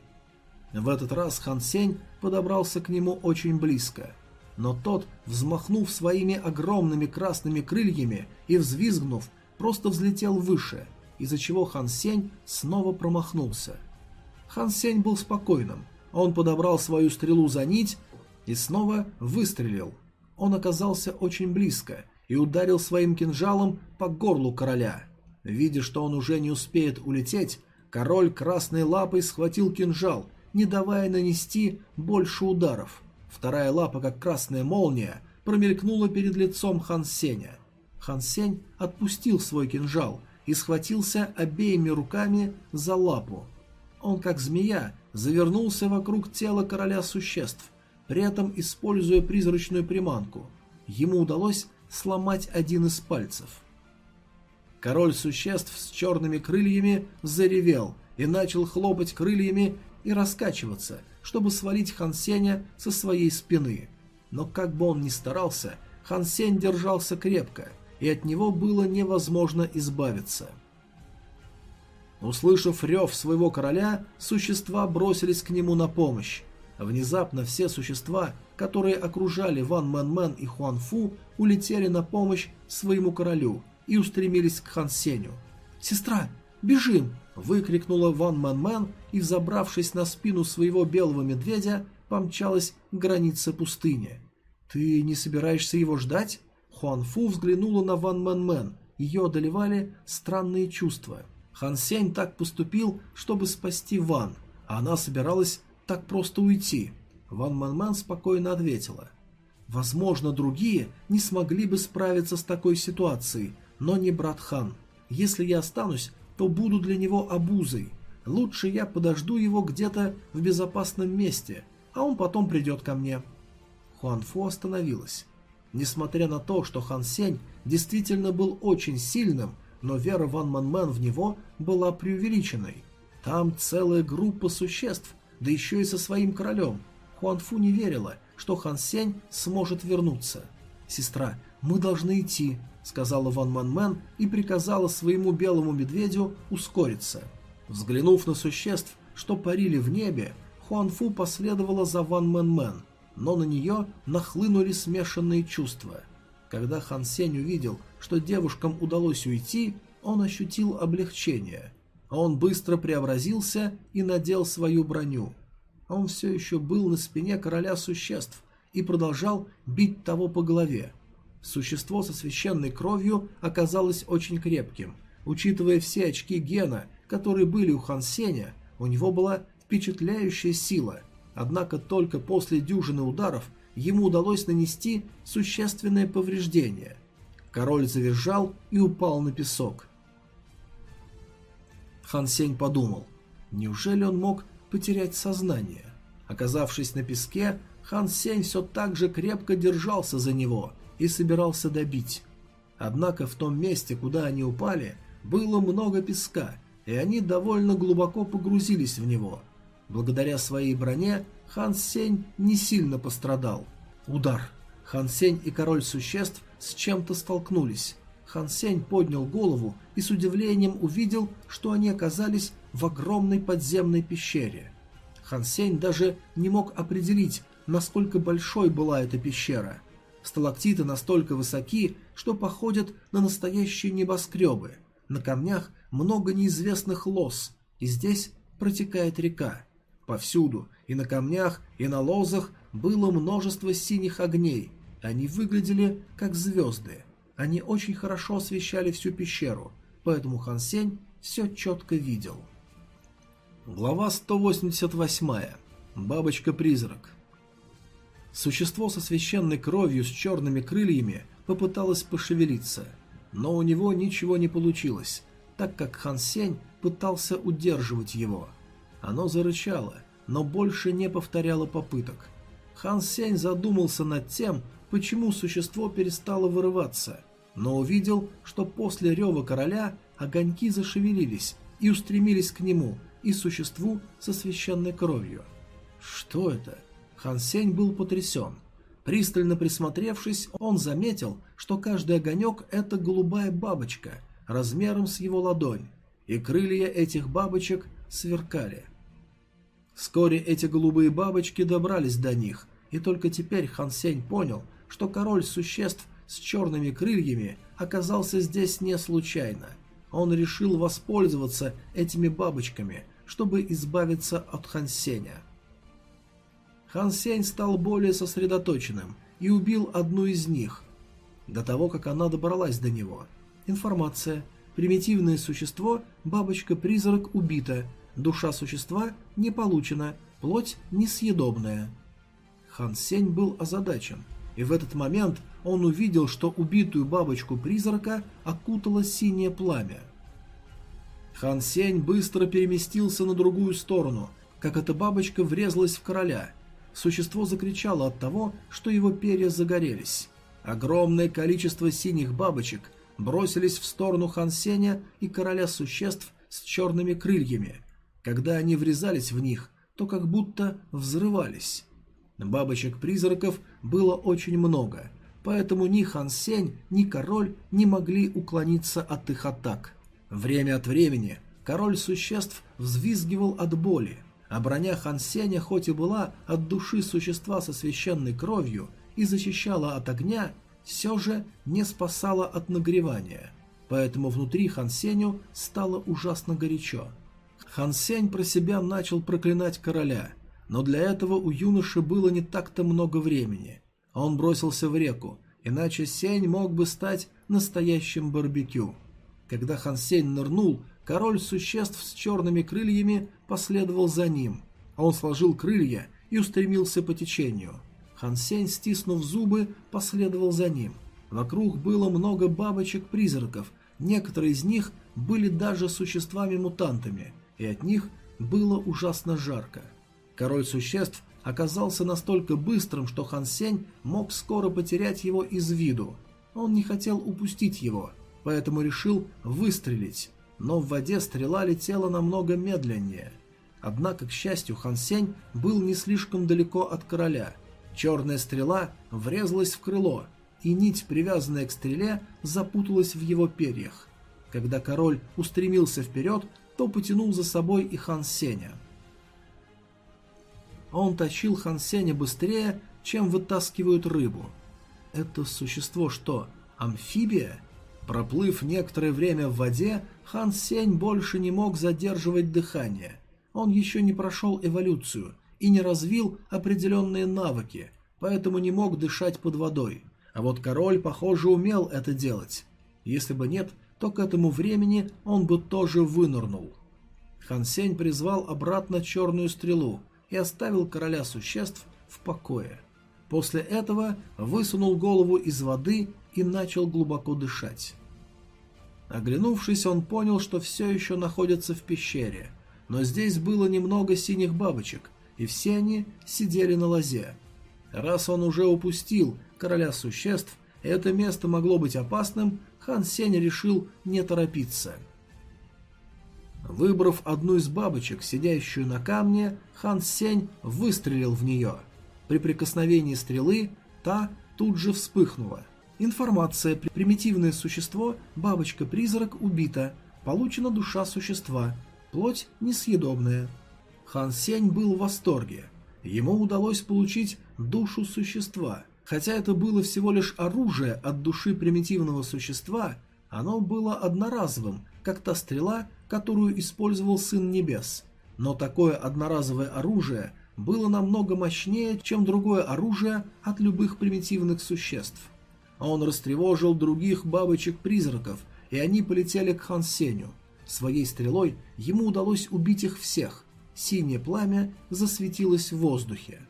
Speaker 1: В этот раз Хан Сень подобрался к нему очень близко. Но тот, взмахнув своими огромными красными крыльями и взвизгнув, просто взлетел выше, из-за чего Хан Сень снова промахнулся. Хан Сень был спокойным. Он подобрал свою стрелу за нить и снова выстрелил. Он оказался очень близко и ударил своим кинжалом по горлу короля. Видя, что он уже не успеет улететь, король красной лапой схватил кинжал – не давая нанести больше ударов. Вторая лапа, как красная молния, промелькнула перед лицом Хан Сеня. Хан Сень отпустил свой кинжал и схватился обеими руками за лапу. Он, как змея, завернулся вокруг тела короля существ, при этом используя призрачную приманку. Ему удалось сломать один из пальцев. Король существ с черными крыльями заревел и начал хлопать крыльями и раскачиваться, чтобы свалить Хан Сеня со своей спины. Но как бы он ни старался, Хан Сень держался крепко, и от него было невозможно избавиться. Услышав рев своего короля, существа бросились к нему на помощь. Внезапно все существа, которые окружали Ван Мэн Мэн и Хуан Фу, улетели на помощь своему королю и устремились к Хан Сеню. «Сестра, бежим!» выкрикнула Ван Мэн Мэн и, взобравшись на спину своего белого медведя, помчалась к границе пустыни. «Ты не собираешься его ждать?» Хуан Фу взглянула на Ван Мэн Мэн. Ее одолевали странные чувства. Хан Сень так поступил, чтобы спасти Ван, а она собиралась так просто уйти. Ван Мэн Мэн спокойно ответила. «Возможно, другие не смогли бы справиться с такой ситуацией, но не брат Хан. Если я останусь, то буду для него обузой. Лучше я подожду его где-то в безопасном месте, а он потом придет ко мне. Хуанфу остановилась. Несмотря на то, что Хан Сень действительно был очень сильным, но вера Ван Мэн Мэн в него была преувеличенной. Там целая группа существ, да еще и со своим королем. Хуанфу не верила, что Хан Сень сможет вернуться. «Сестра, мы должны идти», — сказала Ван Мэн Мэн и приказала своему белому медведю ускориться. Взглянув на существ, что парили в небе, Хуанфу последовала за Ван Мэн Мэн, но на нее нахлынули смешанные чувства. Когда Хан Сень увидел, что девушкам удалось уйти, он ощутил облегчение. Он быстро преобразился и надел свою броню. Он все еще был на спине короля существ и продолжал бить того по голове. Существо со священной кровью оказалось очень крепким. Учитывая все очки гена, которые были у Хан Сеня, у него была впечатляющая сила, однако только после дюжины ударов ему удалось нанести существенное повреждение. Король завизжал и упал на песок. Хан Сень подумал, неужели он мог потерять сознание? Оказавшись на песке, Хан Сень все так же крепко держался за него и собирался добить. Однако в том месте, куда они упали, было много песка, и они довольно глубоко погрузились в него. Благодаря своей броне Хан Сень не сильно пострадал. Удар. Хан Сень и король существ с чем-то столкнулись. Хан Сень поднял голову и с удивлением увидел, что они оказались в огромной подземной пещере. Хан Сень даже не мог определить, насколько большой была эта пещера. Сталактиты настолько высоки, что походят на настоящие небоскребы. На камнях много неизвестных лос, и здесь протекает река. Повсюду, и на камнях, и на лозах, было множество синих огней. Они выглядели как звезды. Они очень хорошо освещали всю пещеру, поэтому Хан Сень все четко видел. Глава 188. Бабочка-призрак. Существо со священной кровью с черными крыльями попыталось пошевелиться, но у него ничего не получилось, так как Хан Сень пытался удерживать его. Оно зарычало, но больше не повторяло попыток. Хан Сень задумался над тем, почему существо перестало вырываться – но увидел, что после рева короля огоньки зашевелились и устремились к нему и существу со священной кровью. Что это? Хан Сень был потрясен. Пристально присмотревшись, он заметил, что каждый огонек – это голубая бабочка, размером с его ладонь, и крылья этих бабочек сверкали. Вскоре эти голубые бабочки добрались до них, и только теперь Хан Сень понял, что король существ с черными крыльями оказался здесь не случайно. Он решил воспользоваться этими бабочками, чтобы избавиться от Хансеня. Хансень стал более сосредоточенным и убил одну из них, до того, как она добралась до него. Информация. Примитивное существо, бабочка-призрак убита, душа существа не получена, плоть несъедобная. Хан Сень был озадачен, и в этот момент он увидел, что убитую бабочку-призрака окутало синее пламя. Хан Сень быстро переместился на другую сторону, как эта бабочка врезалась в короля. Существо закричало от того, что его перья загорелись. Огромное количество синих бабочек бросились в сторону Хан Сеня и короля существ с черными крыльями. Когда они врезались в них, то как будто взрывались. Бабочек-призраков было очень много, поэтому ни Хан Сень, ни король не могли уклониться от их атак. Время от времени король существ взвизгивал от боли, а броня Хан Сеня хоть и была от души существа со священной кровью и защищала от огня, все же не спасала от нагревания, поэтому внутри Хан Сеню стало ужасно горячо. Хан Сень про себя начал проклинать короля, но для этого у юноши было не так-то много времени – он бросился в реку, иначе Сень мог бы стать настоящим барбекю. Когда Хан Сень нырнул, король существ с черными крыльями последовал за ним. Он сложил крылья и устремился по течению. Хан Сень, стиснув зубы, последовал за ним. Вокруг было много бабочек-призраков, некоторые из них были даже существами-мутантами, и от них было ужасно жарко. Король существ оказался настолько быстрым, что Хан Сень мог скоро потерять его из виду. Он не хотел упустить его, поэтому решил выстрелить, но в воде стрела летела намного медленнее. Однако, к счастью, Хан Сень был не слишком далеко от короля. Черная стрела врезалась в крыло, и нить, привязанная к стреле, запуталась в его перьях. Когда король устремился вперед, то потянул за собой и Хан Сеня. Он тащил Хан Сеня быстрее, чем вытаскивают рыбу. Это существо что, амфибия? Проплыв некоторое время в воде, Хан Сень больше не мог задерживать дыхание. Он еще не прошел эволюцию и не развил определенные навыки, поэтому не мог дышать под водой. А вот король, похоже, умел это делать. Если бы нет, то к этому времени он бы тоже вынырнул. Хан Сень призвал обратно черную стрелу и оставил короля существ в покое. После этого высунул голову из воды и начал глубоко дышать. Оглянувшись, он понял, что все еще находится в пещере, но здесь было немного синих бабочек, и все они сидели на лозе. Раз он уже упустил короля существ, и это место могло быть опасным, Хан Сень решил не торопиться. Выбрав одну из бабочек, сидящую на камне, Хан Сень выстрелил в нее. При прикосновении стрелы та тут же вспыхнула. Информация. Примитивное существо, бабочка-призрак, убита. Получена душа существа. Плоть несъедобная. Хан Сень был в восторге. Ему удалось получить душу существа. Хотя это было всего лишь оружие от души примитивного существа, оно было одноразовым, как та стрела, которую использовал Сын Небес. Но такое одноразовое оружие было намного мощнее, чем другое оружие от любых примитивных существ. Он растревожил других бабочек-призраков, и они полетели к Хан Сеню. Своей стрелой ему удалось убить их всех. Синее пламя засветилось в воздухе.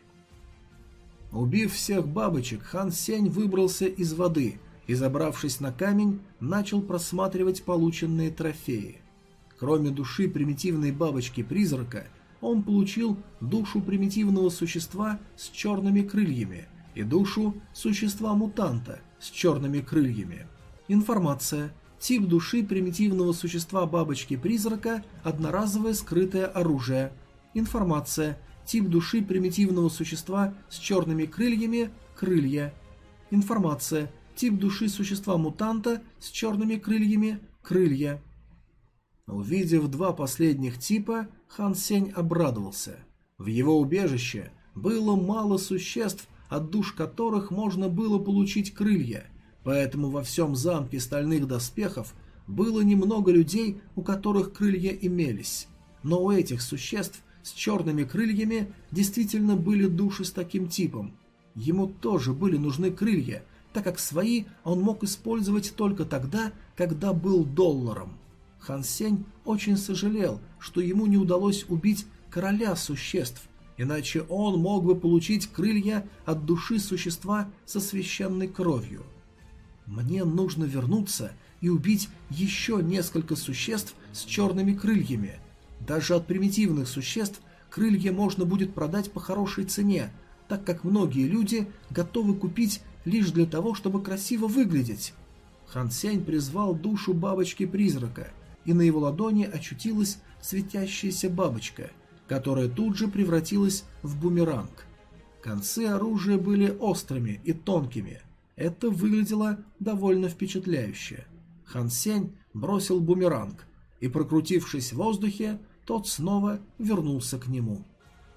Speaker 1: Убив всех бабочек, Хан Сень выбрался из воды и, забравшись на камень, начал просматривать полученные трофеи. Кроме души примитивной бабочки-призрака, он получил душу примитивного существа с черными крыльями и душу существа-мутанта с черными крыльями. Информация. Тип души примитивного существа бабочки-призрака – одноразовое скрытое оружие. Информация. Тип души примитивного существа с черными крыльями – крылья. Информация. Тип души существа-мутанта с черными крыльями – крылья. Увидев два последних типа, Хан Сень обрадовался. В его убежище было мало существ, от душ которых можно было получить крылья, поэтому во всем замке стальных доспехов было немного людей, у которых крылья имелись. Но у этих существ с черными крыльями действительно были души с таким типом. Ему тоже были нужны крылья, так как свои он мог использовать только тогда, когда был долларом. Хан Сень очень сожалел, что ему не удалось убить короля существ, иначе он мог бы получить крылья от души существа со священной кровью. Мне нужно вернуться и убить еще несколько существ с черными крыльями. Даже от примитивных существ крылья можно будет продать по хорошей цене, так как многие люди готовы купить лишь для того, чтобы красиво выглядеть. Хан Сень призвал душу бабочки-призрака – и на его ладони очутилась светящаяся бабочка, которая тут же превратилась в бумеранг. Концы оружия были острыми и тонкими. Это выглядело довольно впечатляюще. Хан Сень бросил бумеранг, и, прокрутившись в воздухе, тот снова вернулся к нему.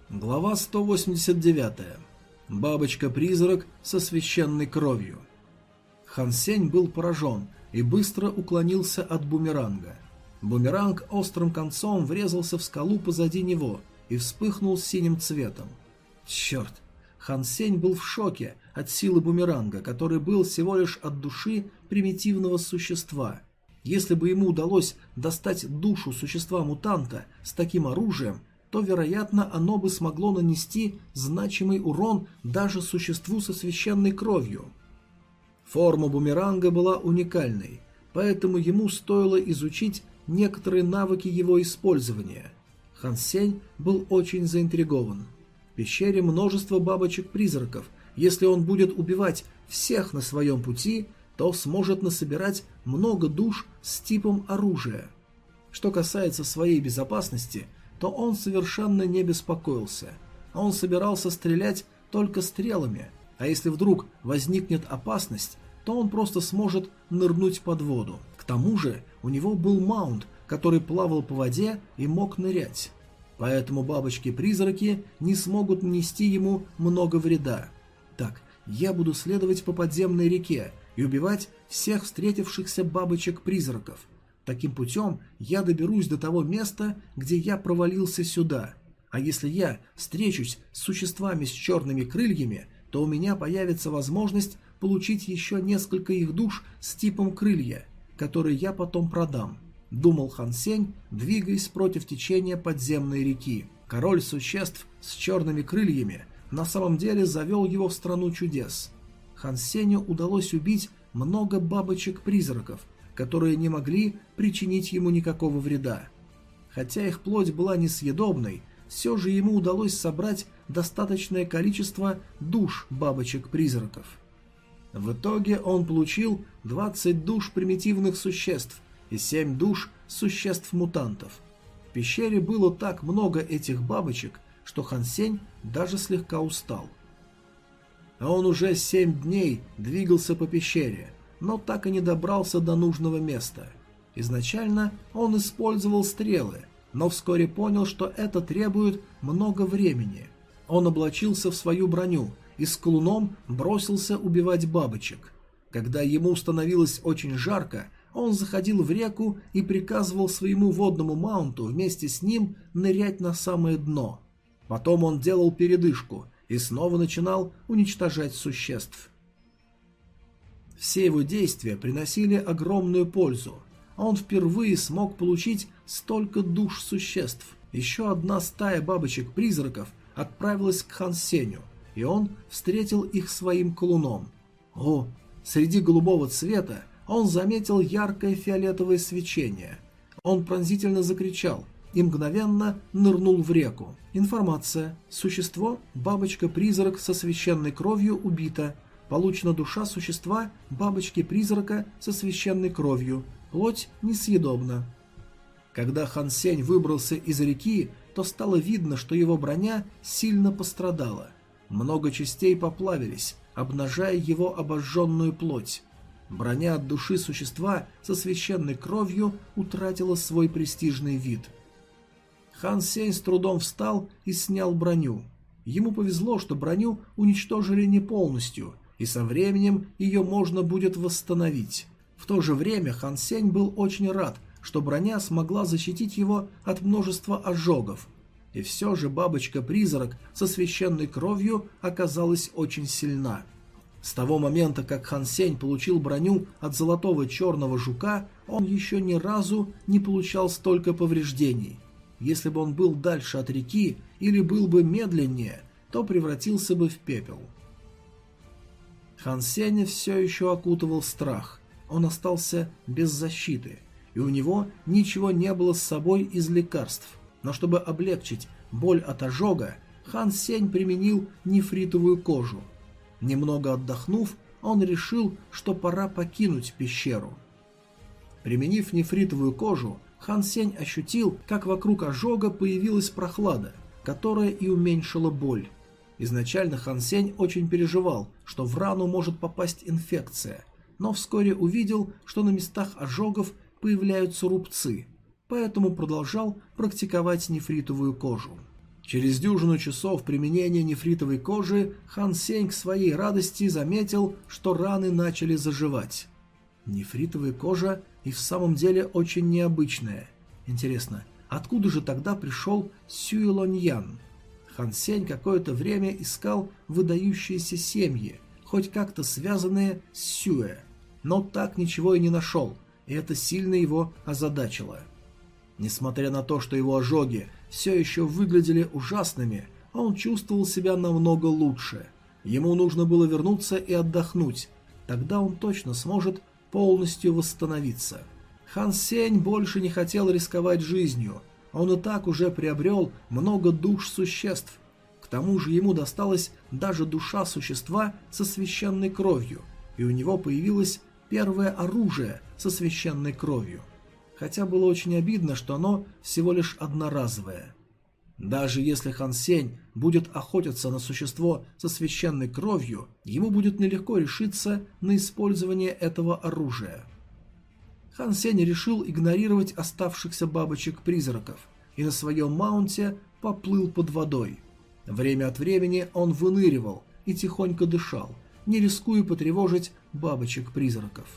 Speaker 1: Глава 189. Бабочка-призрак со священной кровью. Хан Сень был поражен и быстро уклонился от бумеранга. Бумеранг острым концом врезался в скалу позади него и вспыхнул синим цветом. Черт! Хан Сень был в шоке от силы бумеранга, который был всего лишь от души примитивного существа. Если бы ему удалось достать душу существа-мутанта с таким оружием, то, вероятно, оно бы смогло нанести значимый урон даже существу со священной кровью. Форма бумеранга была уникальной, поэтому ему стоило изучить некоторые навыки его использования. Хан Сень был очень заинтригован. В пещере множество бабочек-призраков. Если он будет убивать всех на своем пути, то сможет насобирать много душ с типом оружия. Что касается своей безопасности, то он совершенно не беспокоился. Он собирался стрелять только стрелами, а если вдруг возникнет опасность, то он просто сможет нырнуть под воду. К тому же у него был маунт, который плавал по воде и мог нырять. Поэтому бабочки-призраки не смогут нанести ему много вреда. Так, я буду следовать по подземной реке и убивать всех встретившихся бабочек-призраков. Таким путем я доберусь до того места, где я провалился сюда. А если я встречусь с существами с черными крыльями, то у меня появится возможность получить еще несколько их душ с типом крылья, которые я потом продам. Думал Хан Сень, двигаясь против течения подземной реки. Король существ с черными крыльями на самом деле завел его в страну чудес. Хан Сеню удалось убить много бабочек-призраков, которые не могли причинить ему никакого вреда. Хотя их плоть была несъедобной, все же ему удалось собрать достаточное количество душ бабочек-призраков. В итоге он получил 20 душ примитивных существ и 7 душ существ-мутантов. В пещере было так много этих бабочек, что Хан Сень даже слегка устал. А он уже 7 дней двигался по пещере, но так и не добрался до нужного места. Изначально он использовал стрелы, но вскоре понял, что это требует много времени. Он облачился в свою броню и с колуном бросился убивать бабочек. Когда ему становилось очень жарко, он заходил в реку и приказывал своему водному маунту вместе с ним нырять на самое дно. Потом он делал передышку и снова начинал уничтожать существ. Все его действия приносили огромную пользу, а он впервые смог получить столько душ существ. Еще одна стая бабочек-призраков отправилась к Хан Сеню, и он встретил их своим колуном. О, среди голубого цвета он заметил яркое фиолетовое свечение. Он пронзительно закричал и мгновенно нырнул в реку. Информация. Существо, бабочка-призрак со священной кровью, убита. Получена душа существа, бабочки-призрака со священной кровью. Плоть несъедобна. Когда Хан Сень выбрался из реки, то стало видно, что его броня сильно пострадала. Много частей поплавились, обнажая его обожженную плоть. Броня от души существа со священной кровью утратила свой престижный вид. Хан Сень с трудом встал и снял броню. Ему повезло, что броню уничтожили не полностью, и со временем ее можно будет восстановить. В то же время Хан Сень был очень рад, что броня смогла защитить его от множества ожогов. И все же бабочка-призрак со священной кровью оказалась очень сильна. С того момента, как Хан Сень получил броню от золотого черного жука, он еще ни разу не получал столько повреждений. Если бы он был дальше от реки или был бы медленнее, то превратился бы в пепел. Хан Сеня все еще окутывал страх. Он остался без защиты, и у него ничего не было с собой из лекарств. Но чтобы облегчить боль от ожога, Хан Сень применил нефритовую кожу – Немного отдохнув, он решил, что пора покинуть пещеру. Применив нефритовую кожу, Хан Сень ощутил, как вокруг ожога появилась прохлада, которая и уменьшила боль. Изначально Хан Сень очень переживал, что в рану может попасть инфекция, но вскоре увидел, что на местах ожогов появляются рубцы, поэтому продолжал практиковать нефритовую кожу. Через дюжину часов применения нефритовой кожи Хан Сень к своей радости заметил, что раны начали заживать. Нефритовая кожа и в самом деле очень необычная. Интересно, откуда же тогда пришел Сюэлоньян? Хан Сень какое-то время искал выдающиеся семьи, хоть как-то связанные с Сюэ, но так ничего и не нашел, и это сильно его озадачило. Несмотря на то, что его ожоги все еще выглядели ужасными, он чувствовал себя намного лучше. Ему нужно было вернуться и отдохнуть, тогда он точно сможет полностью восстановиться. Хан Сень больше не хотел рисковать жизнью, он и так уже приобрел много душ существ. К тому же ему досталась даже душа существа со священной кровью, и у него появилось первое оружие со священной кровью – хотя было очень обидно, что оно всего лишь одноразовое. Даже если Хан Сень будет охотиться на существо со священной кровью, ему будет нелегко решиться на использование этого оружия. Хан Сень решил игнорировать оставшихся бабочек-призраков и на своем маунте поплыл под водой. Время от времени он выныривал и тихонько дышал, не рискуя потревожить бабочек-призраков.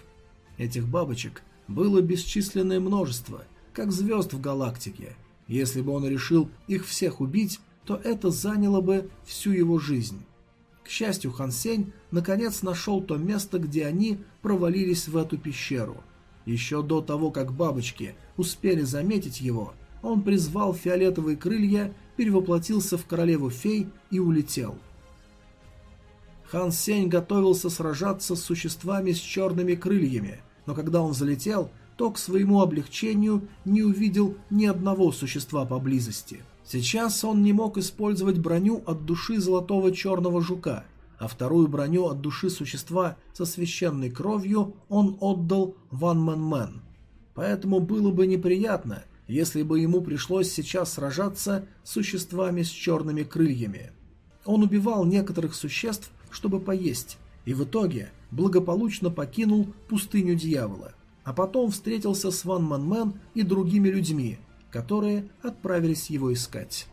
Speaker 1: Этих бабочек было бесчисленное множество, как звезд в галактике. Если бы он решил их всех убить, то это заняло бы всю его жизнь. К счастью, Хан Сень наконец нашел то место, где они провалились в эту пещеру. Еще до того, как бабочки успели заметить его, он призвал фиолетовые крылья, перевоплотился в королеву фей и улетел. Хан Сень готовился сражаться с существами с черными крыльями, но когда он залетел, то к своему облегчению не увидел ни одного существа поблизости. Сейчас он не мог использовать броню от души золотого черного жука, а вторую броню от души существа со священной кровью он отдал Ван Мэн Мэн. Поэтому было бы неприятно, если бы ему пришлось сейчас сражаться с существами с черными крыльями. Он убивал некоторых существ, чтобы поесть, и в итоге благополучно покинул пустыню дьявола, а потом встретился с Ван Ман Мэн и другими людьми, которые отправились его искать.